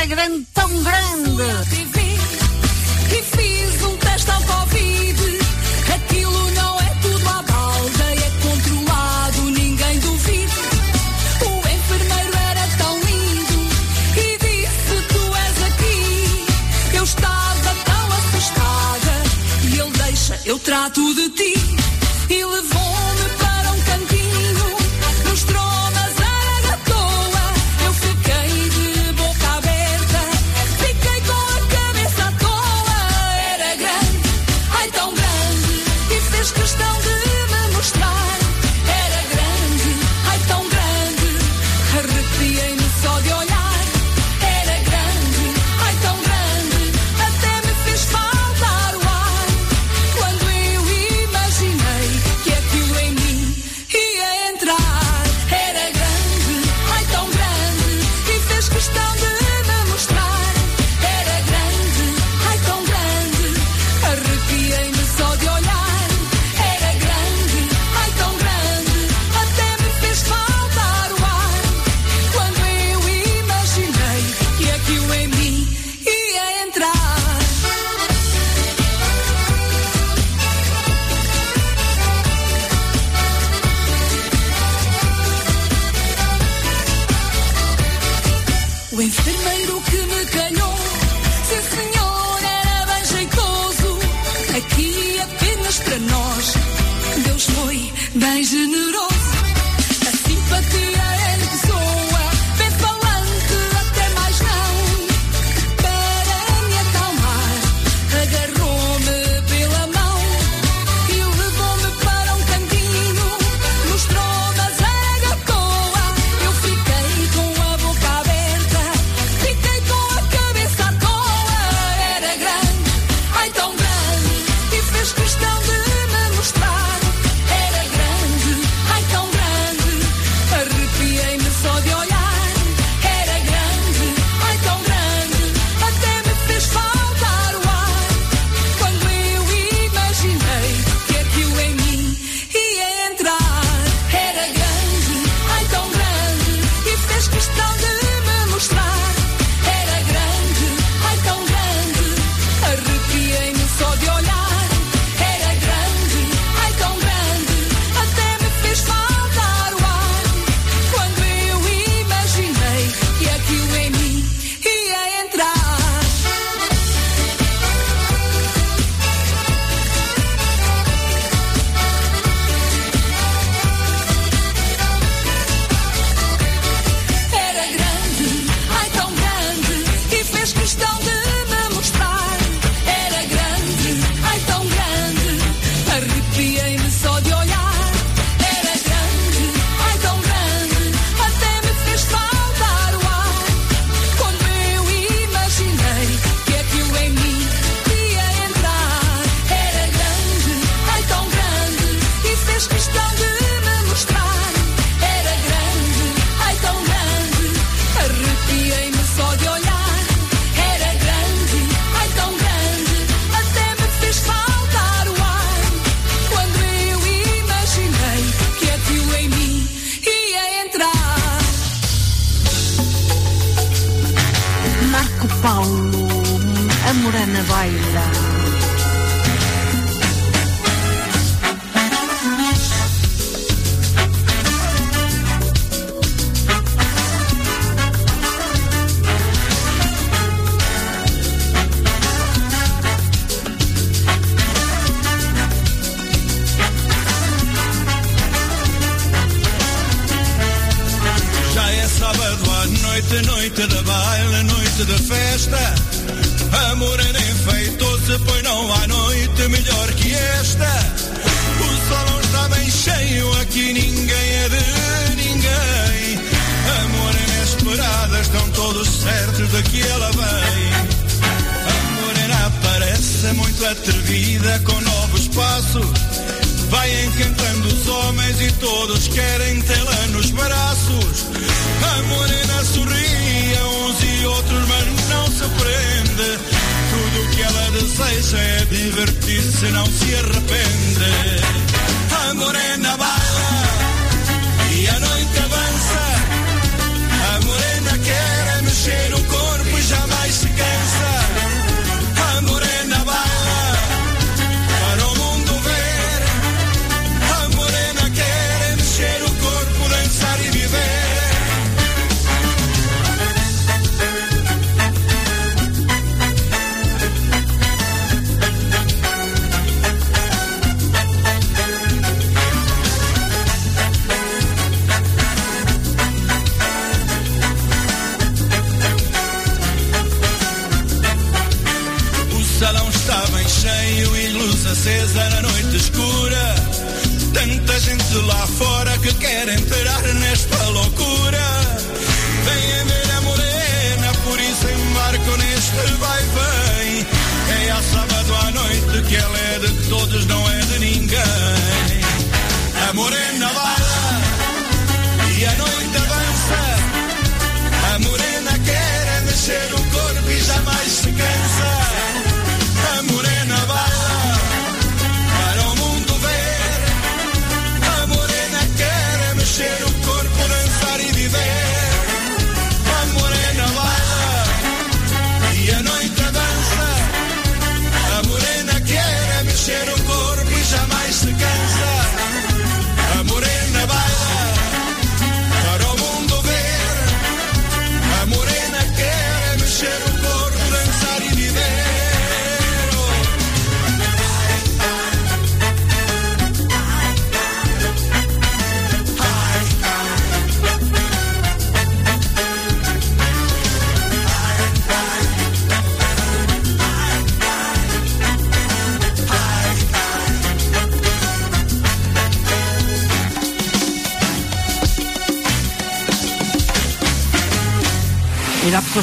la gran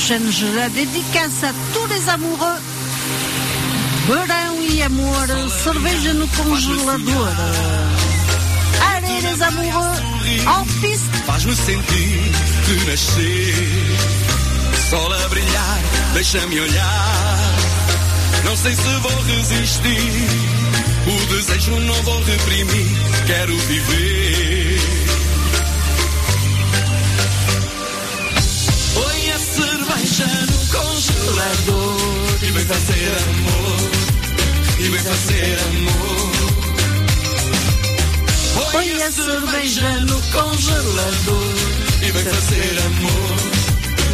Je la dédicace à tous les amoureux. Verão e amor, cerveja no congelador. Les amoureux, en piste. Faz-me sentir renascer. Sol a brilhar, deixa-me olhar. Não sei se vou resistir. O desejo não vou reprimir. Quero viver. Congelador e vem fazer amor. E vem fazer amor. Põe a cerveja no congelador e vem fazer amor.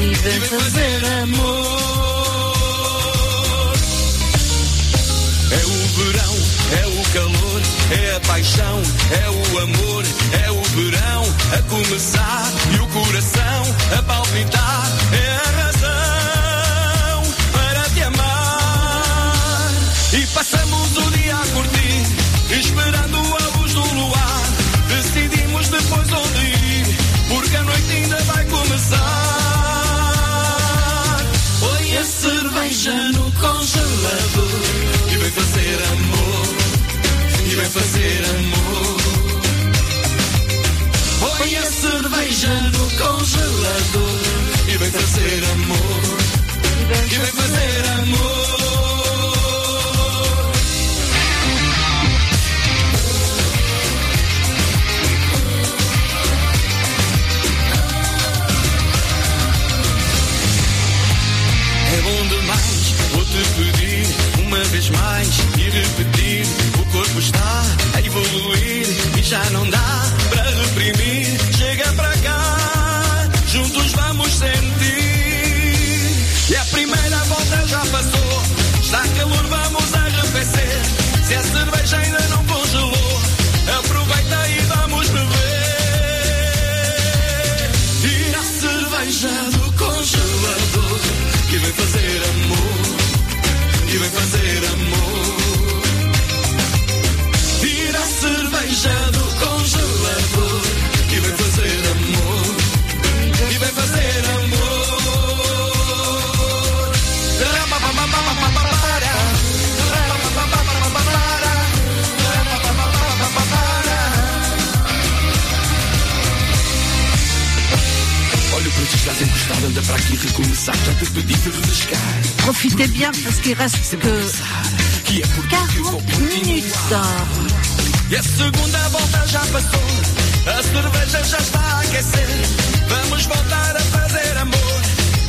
e vem fazer amor. É o verão, é o calor, é a paixão, é o amor, é o verão a começar e o coração a palpitar. É esperando a luz do luar. Decidimos depois onde ir, porque a noite ainda vai começar. Põe a cerveja no congelador e vem fazer amor. E vem fazer amor. Põe a cerveja no congelador e vem fazer amor. E vem fazer amor. vez mais e repetir. O corpo está a evoluir e já não dá para reprimir.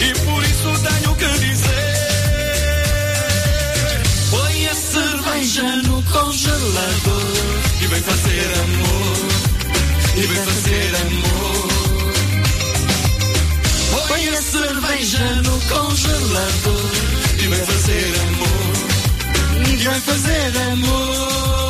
E por isso tenho que dizer: Põe a cerveja no congelador e vem fazer amor, e vem fazer amor. Põe a cerveja no congelador e vem fazer amor, e vem fazer amor.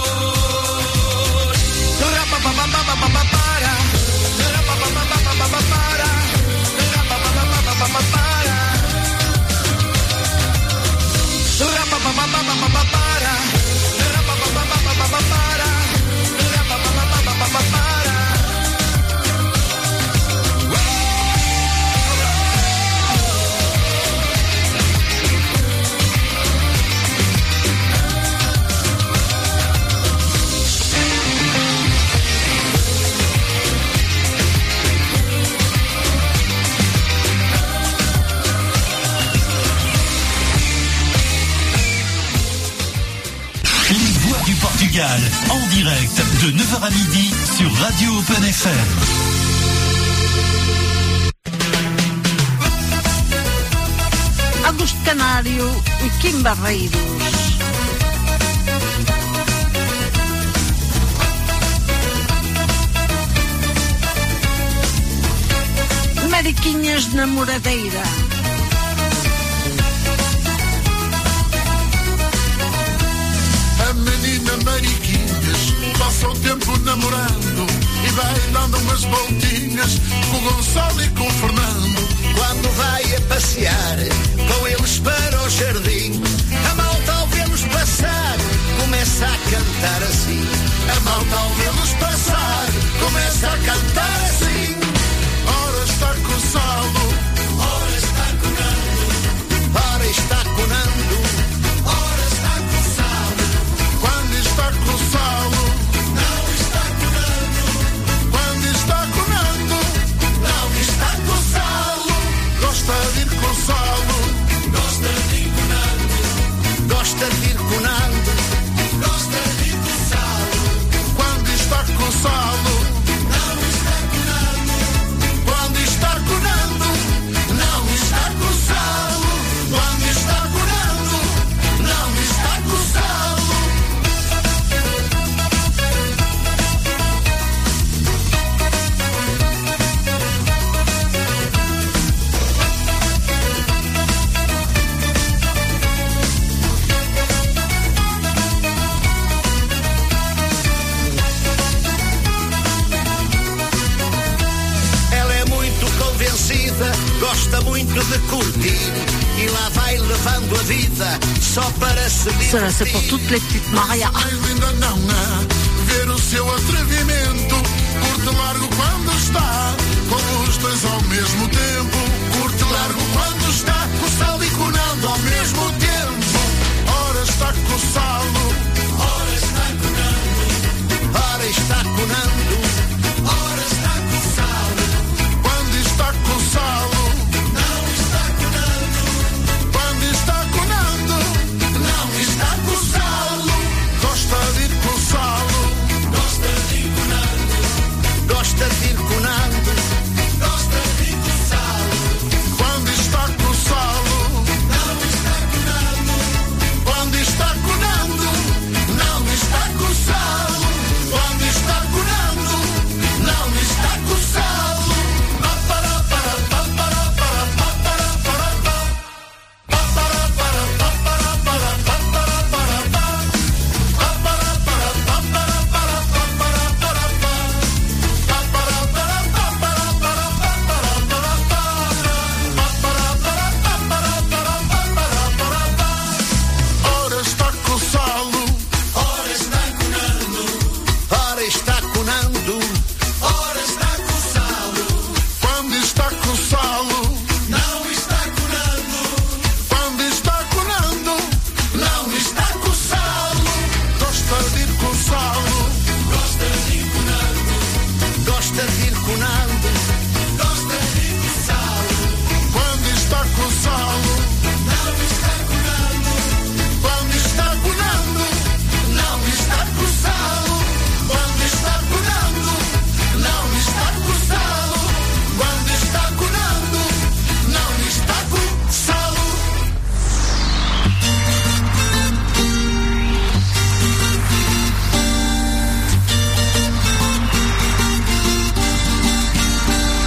En direct de 9h à midi sur Radio Open FM. Augusto Canário e Kim Barreiros. Mariquinhas de namoradeira. Passa o tempo namorando e vai dando umas voltinhas com o Gonçalo e com o Fernando. Quando vai a passear com eles para o jardim, a malta ao vê-los passar começa a cantar assim. A malta ao vê-los passar começa a cantar assim. Gosta de ir conando, gosta de ir com quando está com o Cela, c'est divertir. toutes les petites Maria. mas ainda não há ver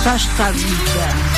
Basta a vida.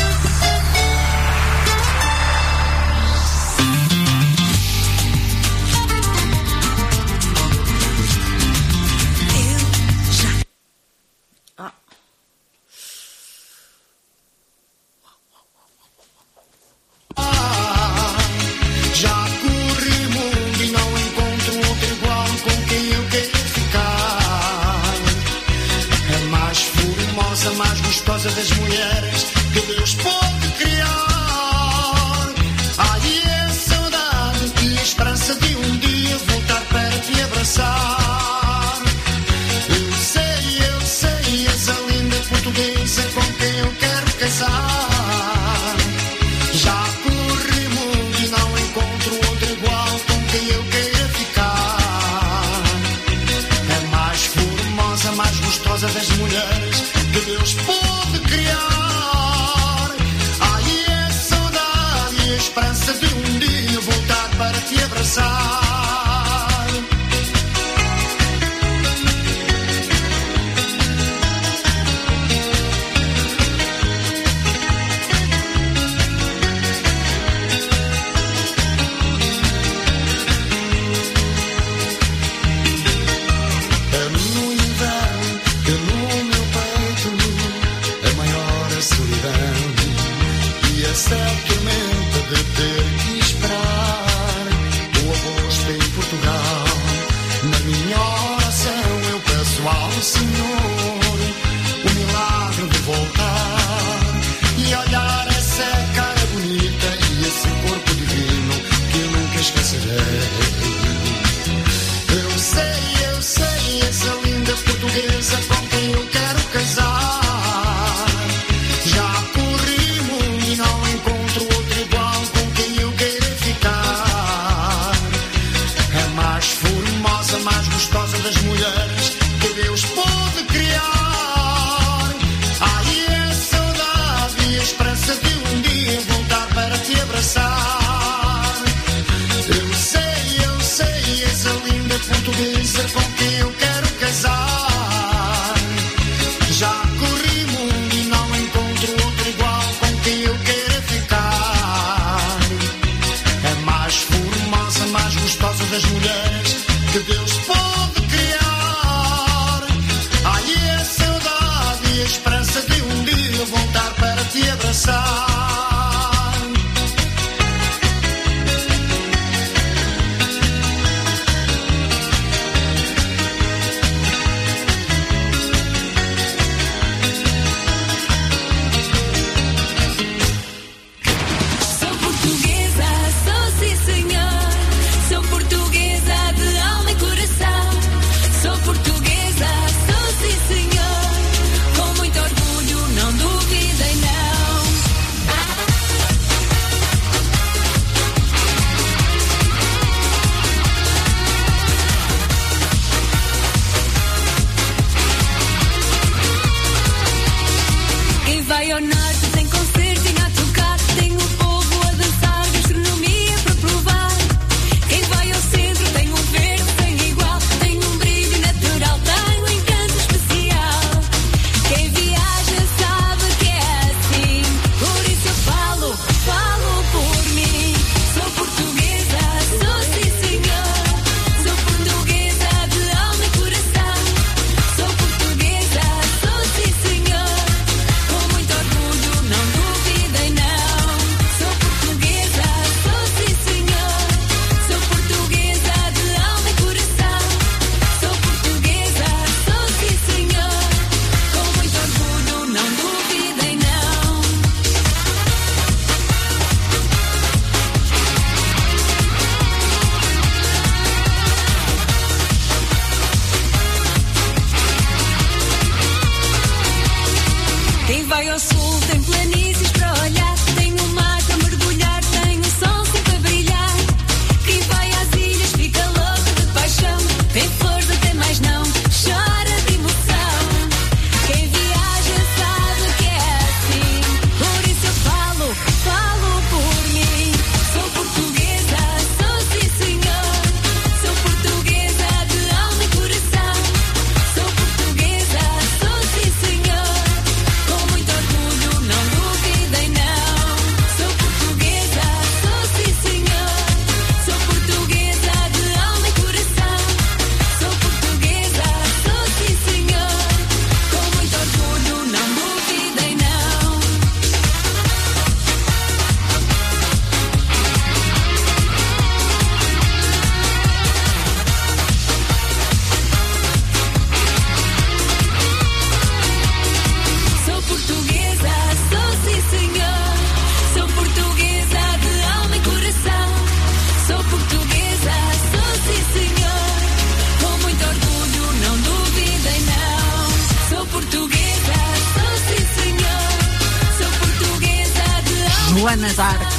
Dark.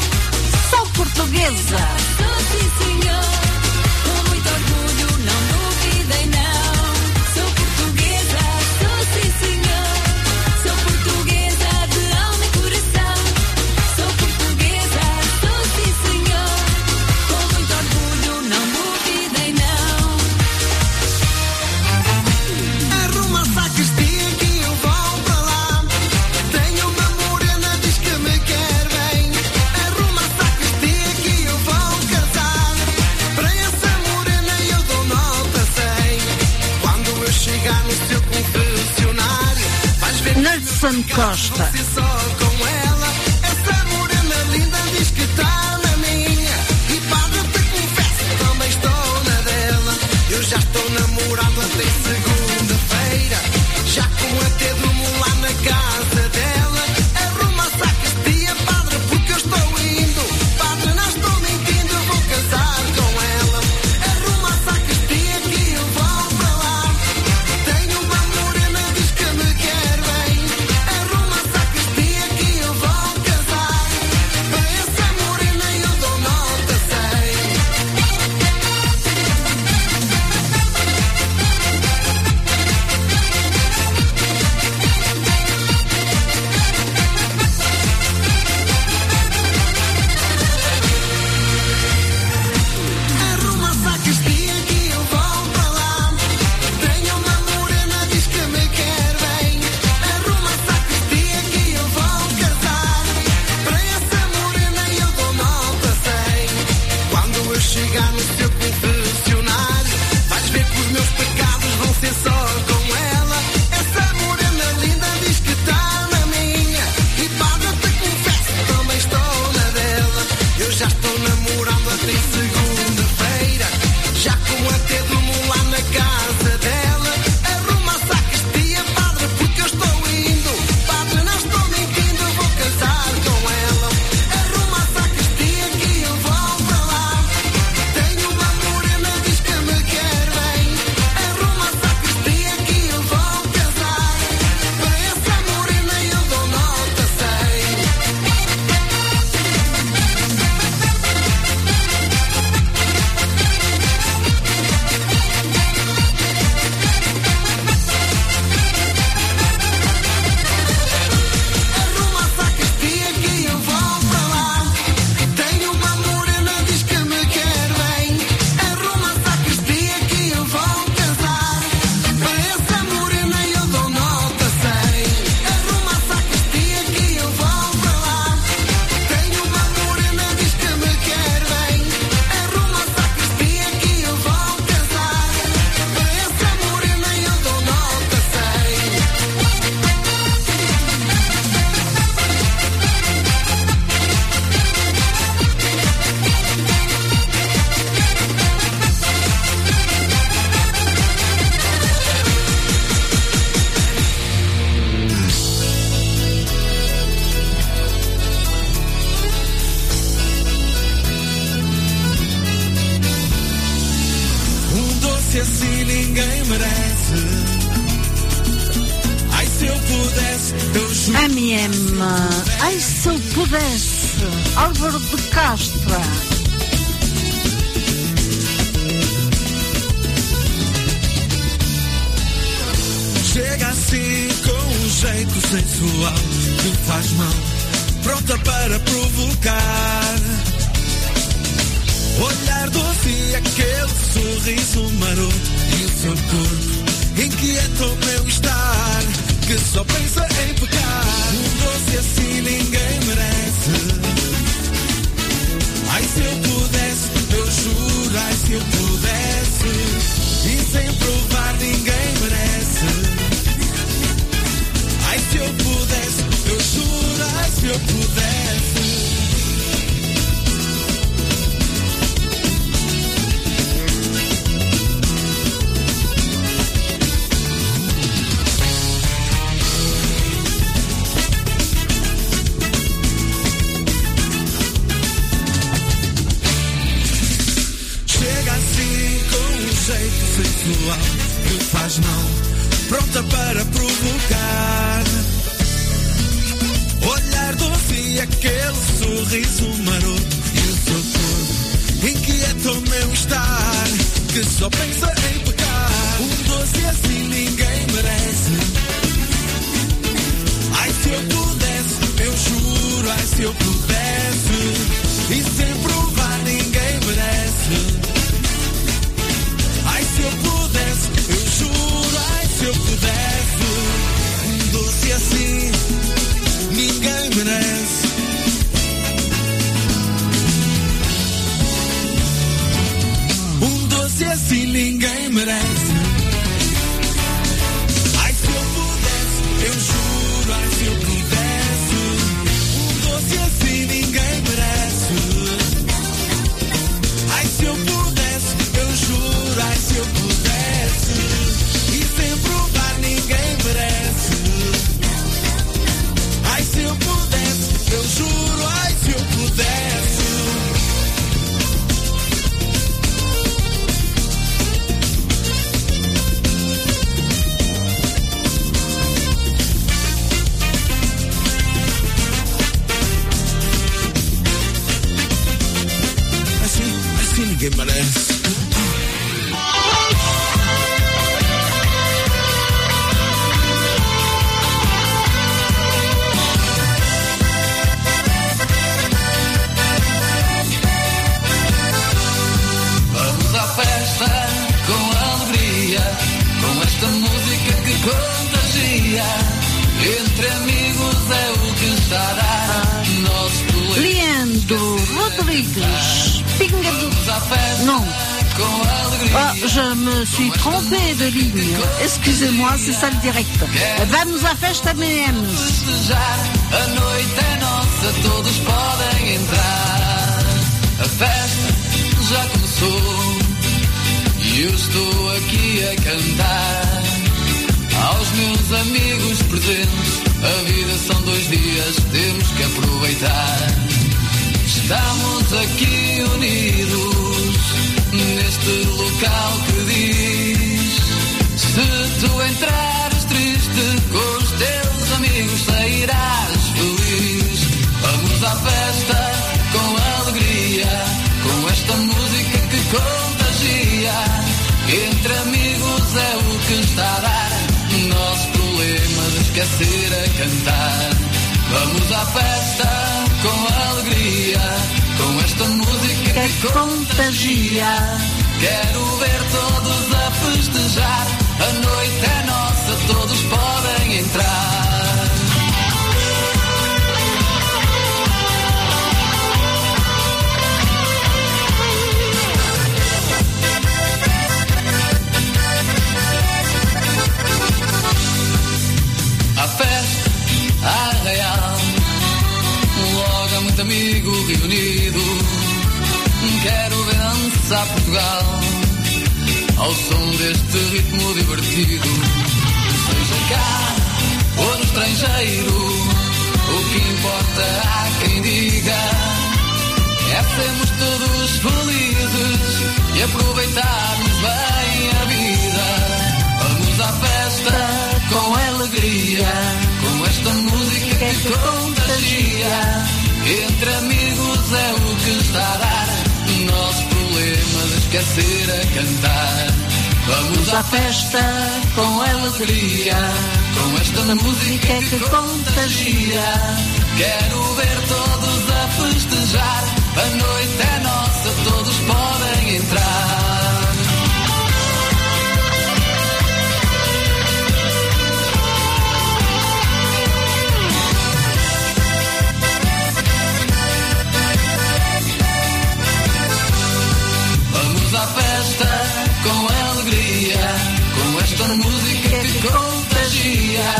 Sou portuguesa. Nelson Costa. Ninguém merece. C'est ça le direct. Vamos à festa festejar. A noite é nossa, todos podem entrar. A festa já começou e eu estou aqui a cantar. Aos meus amigos presentes, a vida são dois dias, temos que aproveitar. Estamos aqui unidos neste local que diz: Se tu entrares triste com os teus amigos, sairás feliz. Vamos à festa com alegria, com esta música que contagia. Entre amigos é o que está a dar. Nosso problema de esquecer a cantar. Vamos à festa com alegria, com esta música que Que contagia. Quero ver todos a festejar. A noite é nossa, todos podem entrar. A festa arraial, logo há muito amigo reunido. Quero ver dançar Portugal ao som deste ritmo divertido. Seja cá ou no estrangeiro, o que importa há quem diga é sermos todos felizes e aproveitarmos bem a vida. Vamos à festa com alegria, com esta música que contagia. Entre amigos é o que está a dar. Nosso problema de esquecer a cantar. Vamos à festa com alegria, com esta música que contagia. Quero ver todos a festejar. A noite é nossa, todos podem entrar. Esta música que contagia.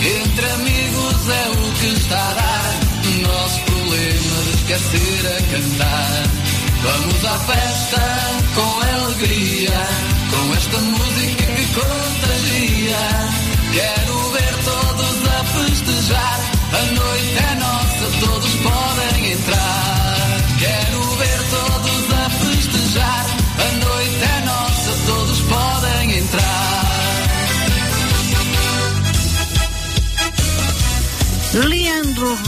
Entre amigos é o que está a dar. Nosso problema de esquecer a cantar. Vamos à festa com alegria, com esta música que contagia.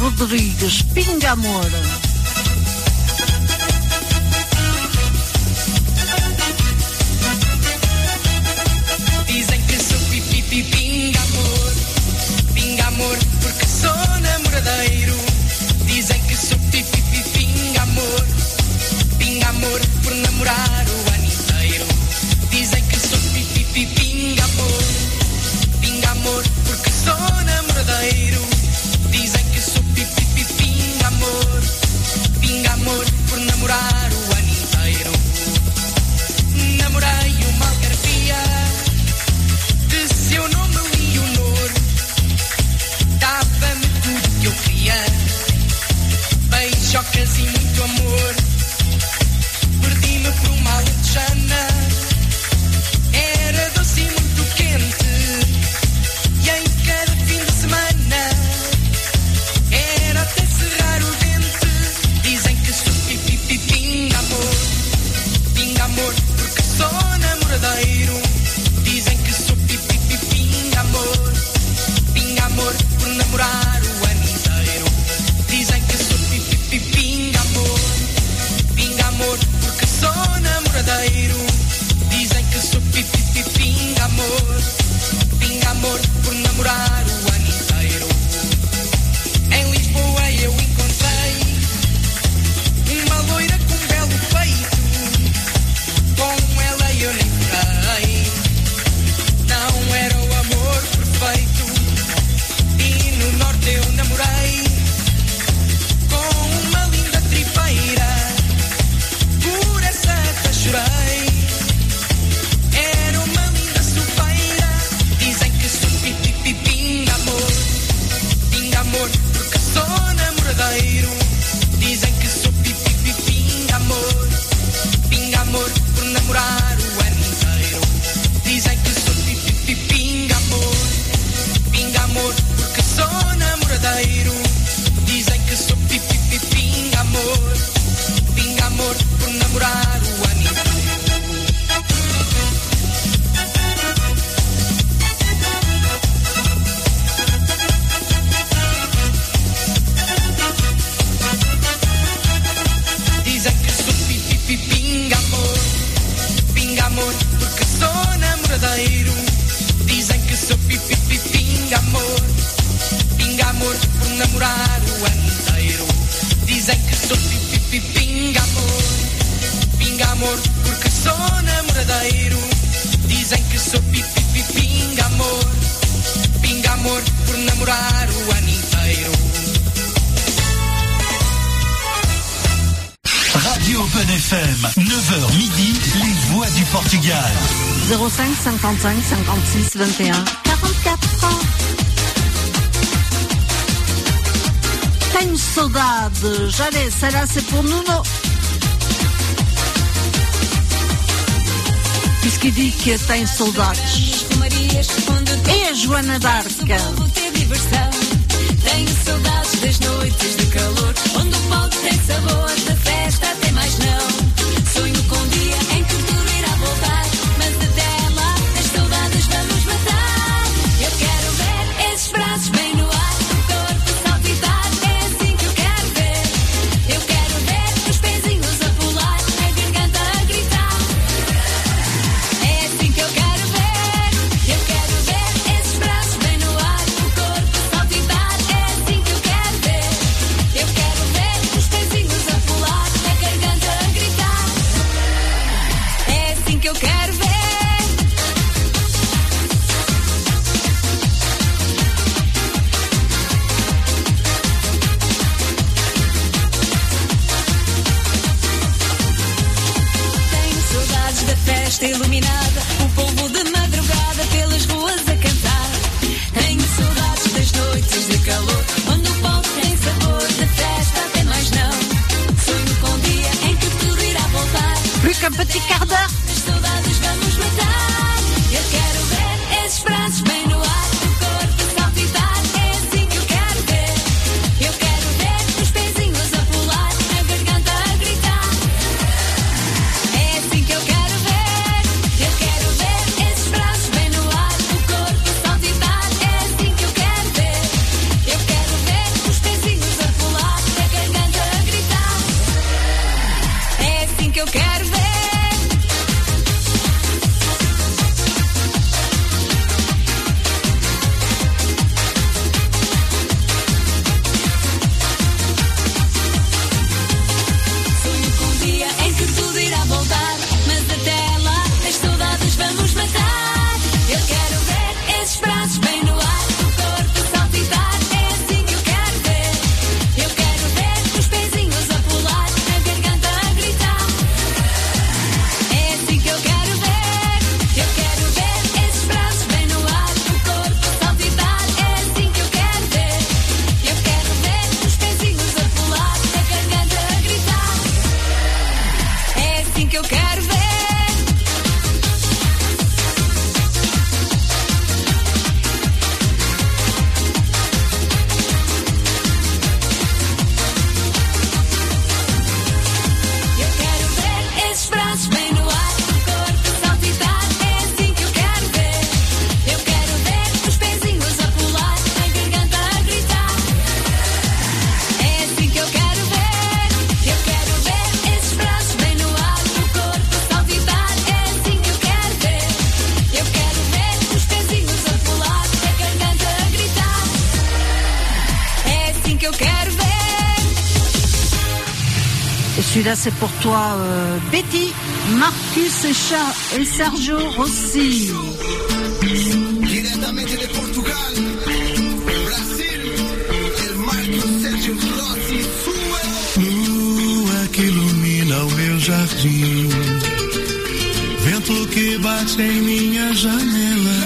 Rodrigues, Pinga Amor. Que tem c'est pour toi euh, Betty, Marcus et, Cha et Sergio Rossi. Lua que ilumina o meu jardim, vento que bate em minha janela.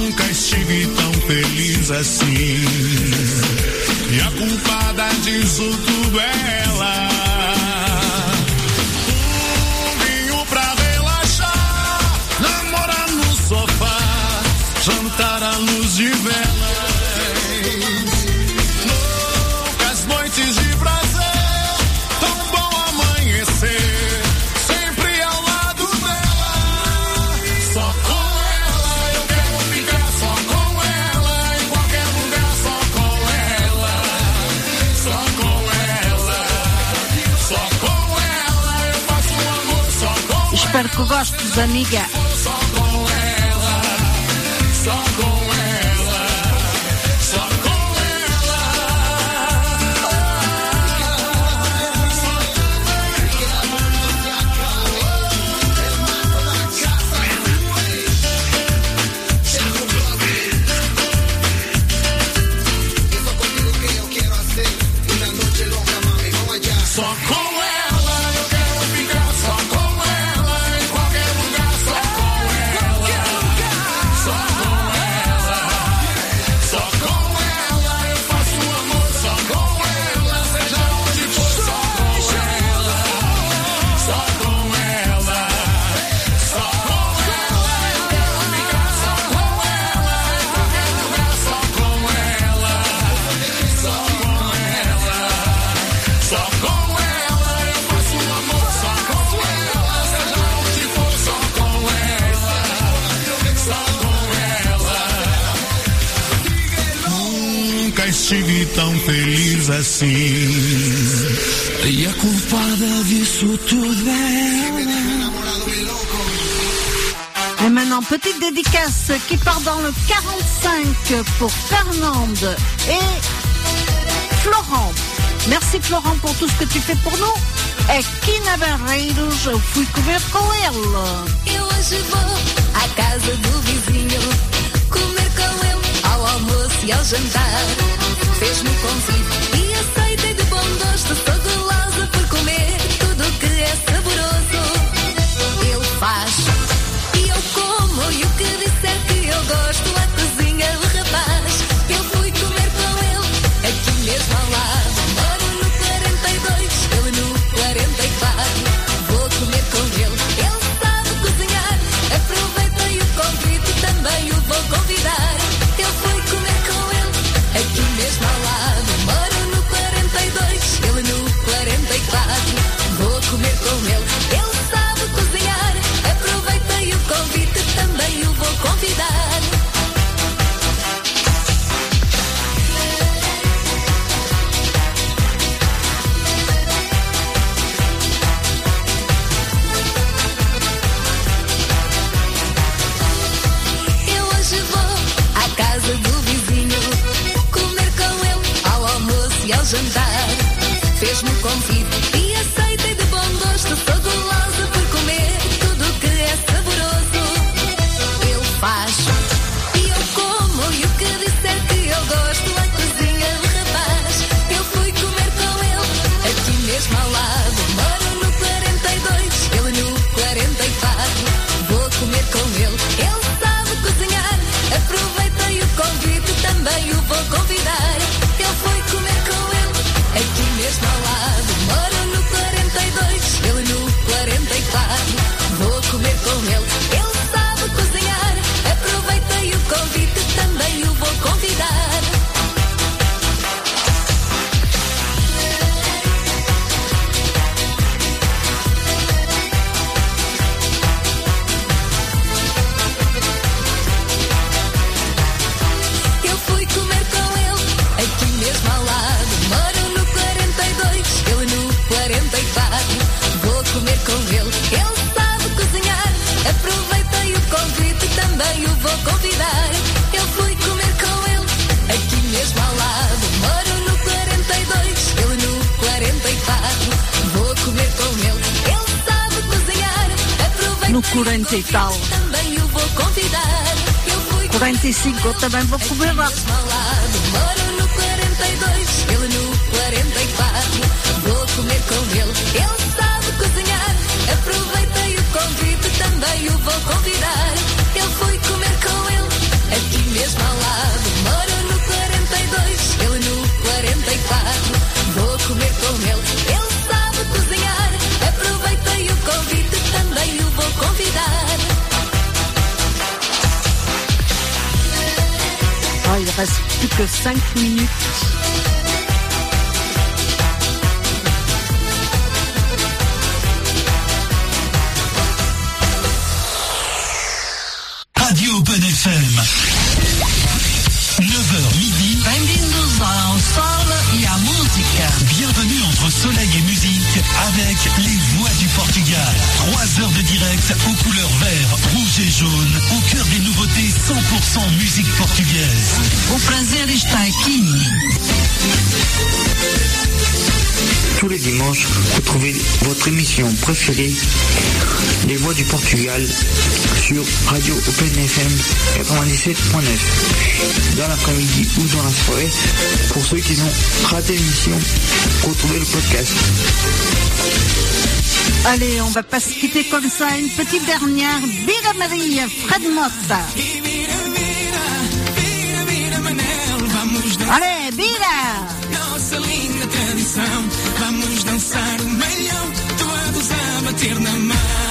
Nunca estive tão feliz assim. E a culpada disso tudo é ela. Um vinho pra relaxar, namora no sofá, jantar à luz de vela. Super que gostes, amiga. tão feliz assim. E a disso tudo Et maintenant, petite dédicace qui part dans le 45 pour Fernande et Florent. Merci Florent pour tout ce que tu fais pour nous. Et qui Navarreiros, eu fui comer com ele. Eu hoje almoço e jantar. Fez-me convite e aceitei de bom gosto. FM. 9h midi. Bienvenue entre soleil et musique avec les voix du Portugal. 3 heures de direct aux couleurs vert, rouge et jaune, au cœur des nouveautés 100% musique portugaise. O prazer está aqui. Tous les dimanches, retrouvez votre émission préférée, Les Voix du Portugal, sur Radio Open FM 97.9. Dans l'après-midi ou dans la soirée, pour ceux qui ont raté l'émission, retrouvez le podcast. Allez, on va pas se quitter comme ça. Une petite dernière. Vira Maria, Fred Motta. Allez, vira! Nossa linda tradição, vamos dançar o melhão, todos a bater na mão.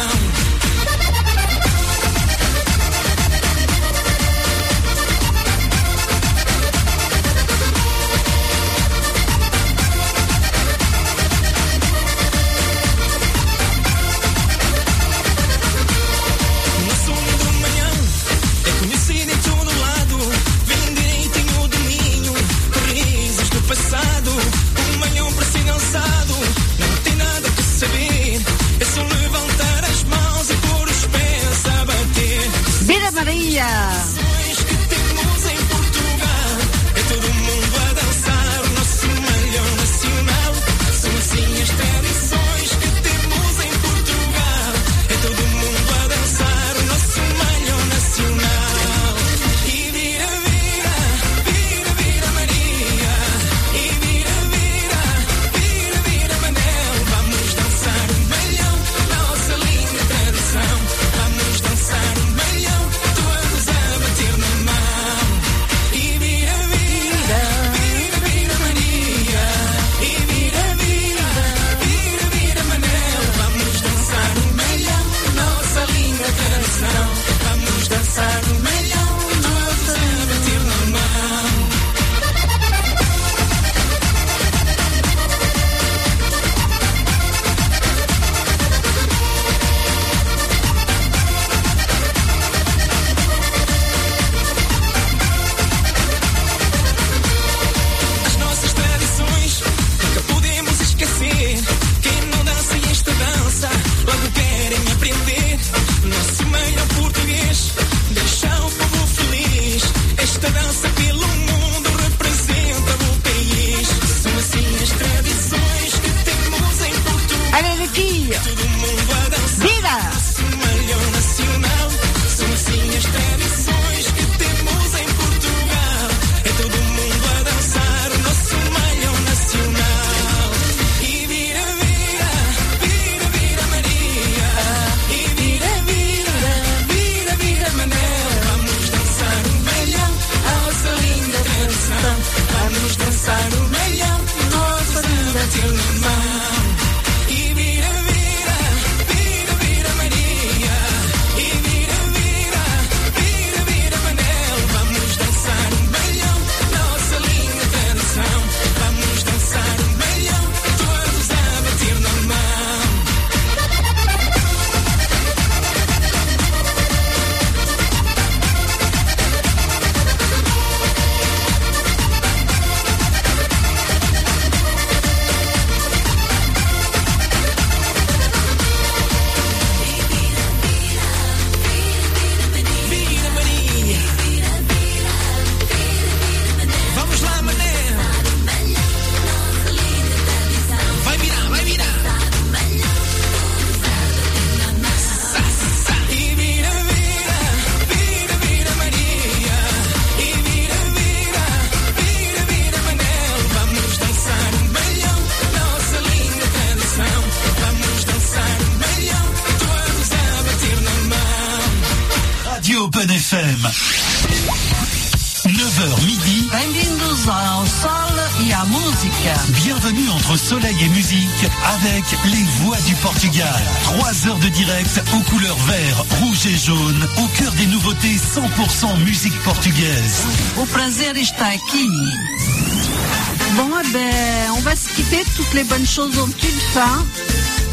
Choses ont une fin.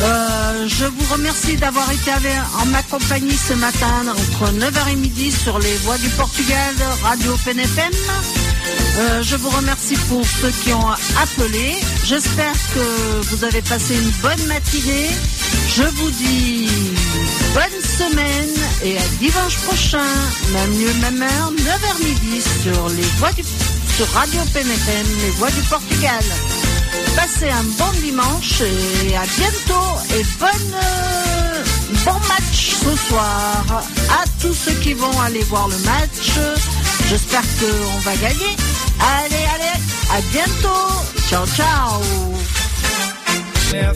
Euh, je vous remercie d'avoir été en ma compagnie ce matin entre 9h et midi sur les voies du Portugal, Radio PNFM. Euh, je vous remercie pour ceux qui ont appelé. J'espère que vous avez passé une bonne matinée. Je vous dis bonne semaine et à dimanche prochain, même lieu, même heure, 9h midi sur les voies du sur Radio PNFM, les voix du Portugal. Passez un bon dimanche et à bientôt et bonne, bon match ce soir à tous ceux qui vont aller voir le match. J'espère qu'on va gagner. Allez, allez, à bientôt. Ciao, ciao.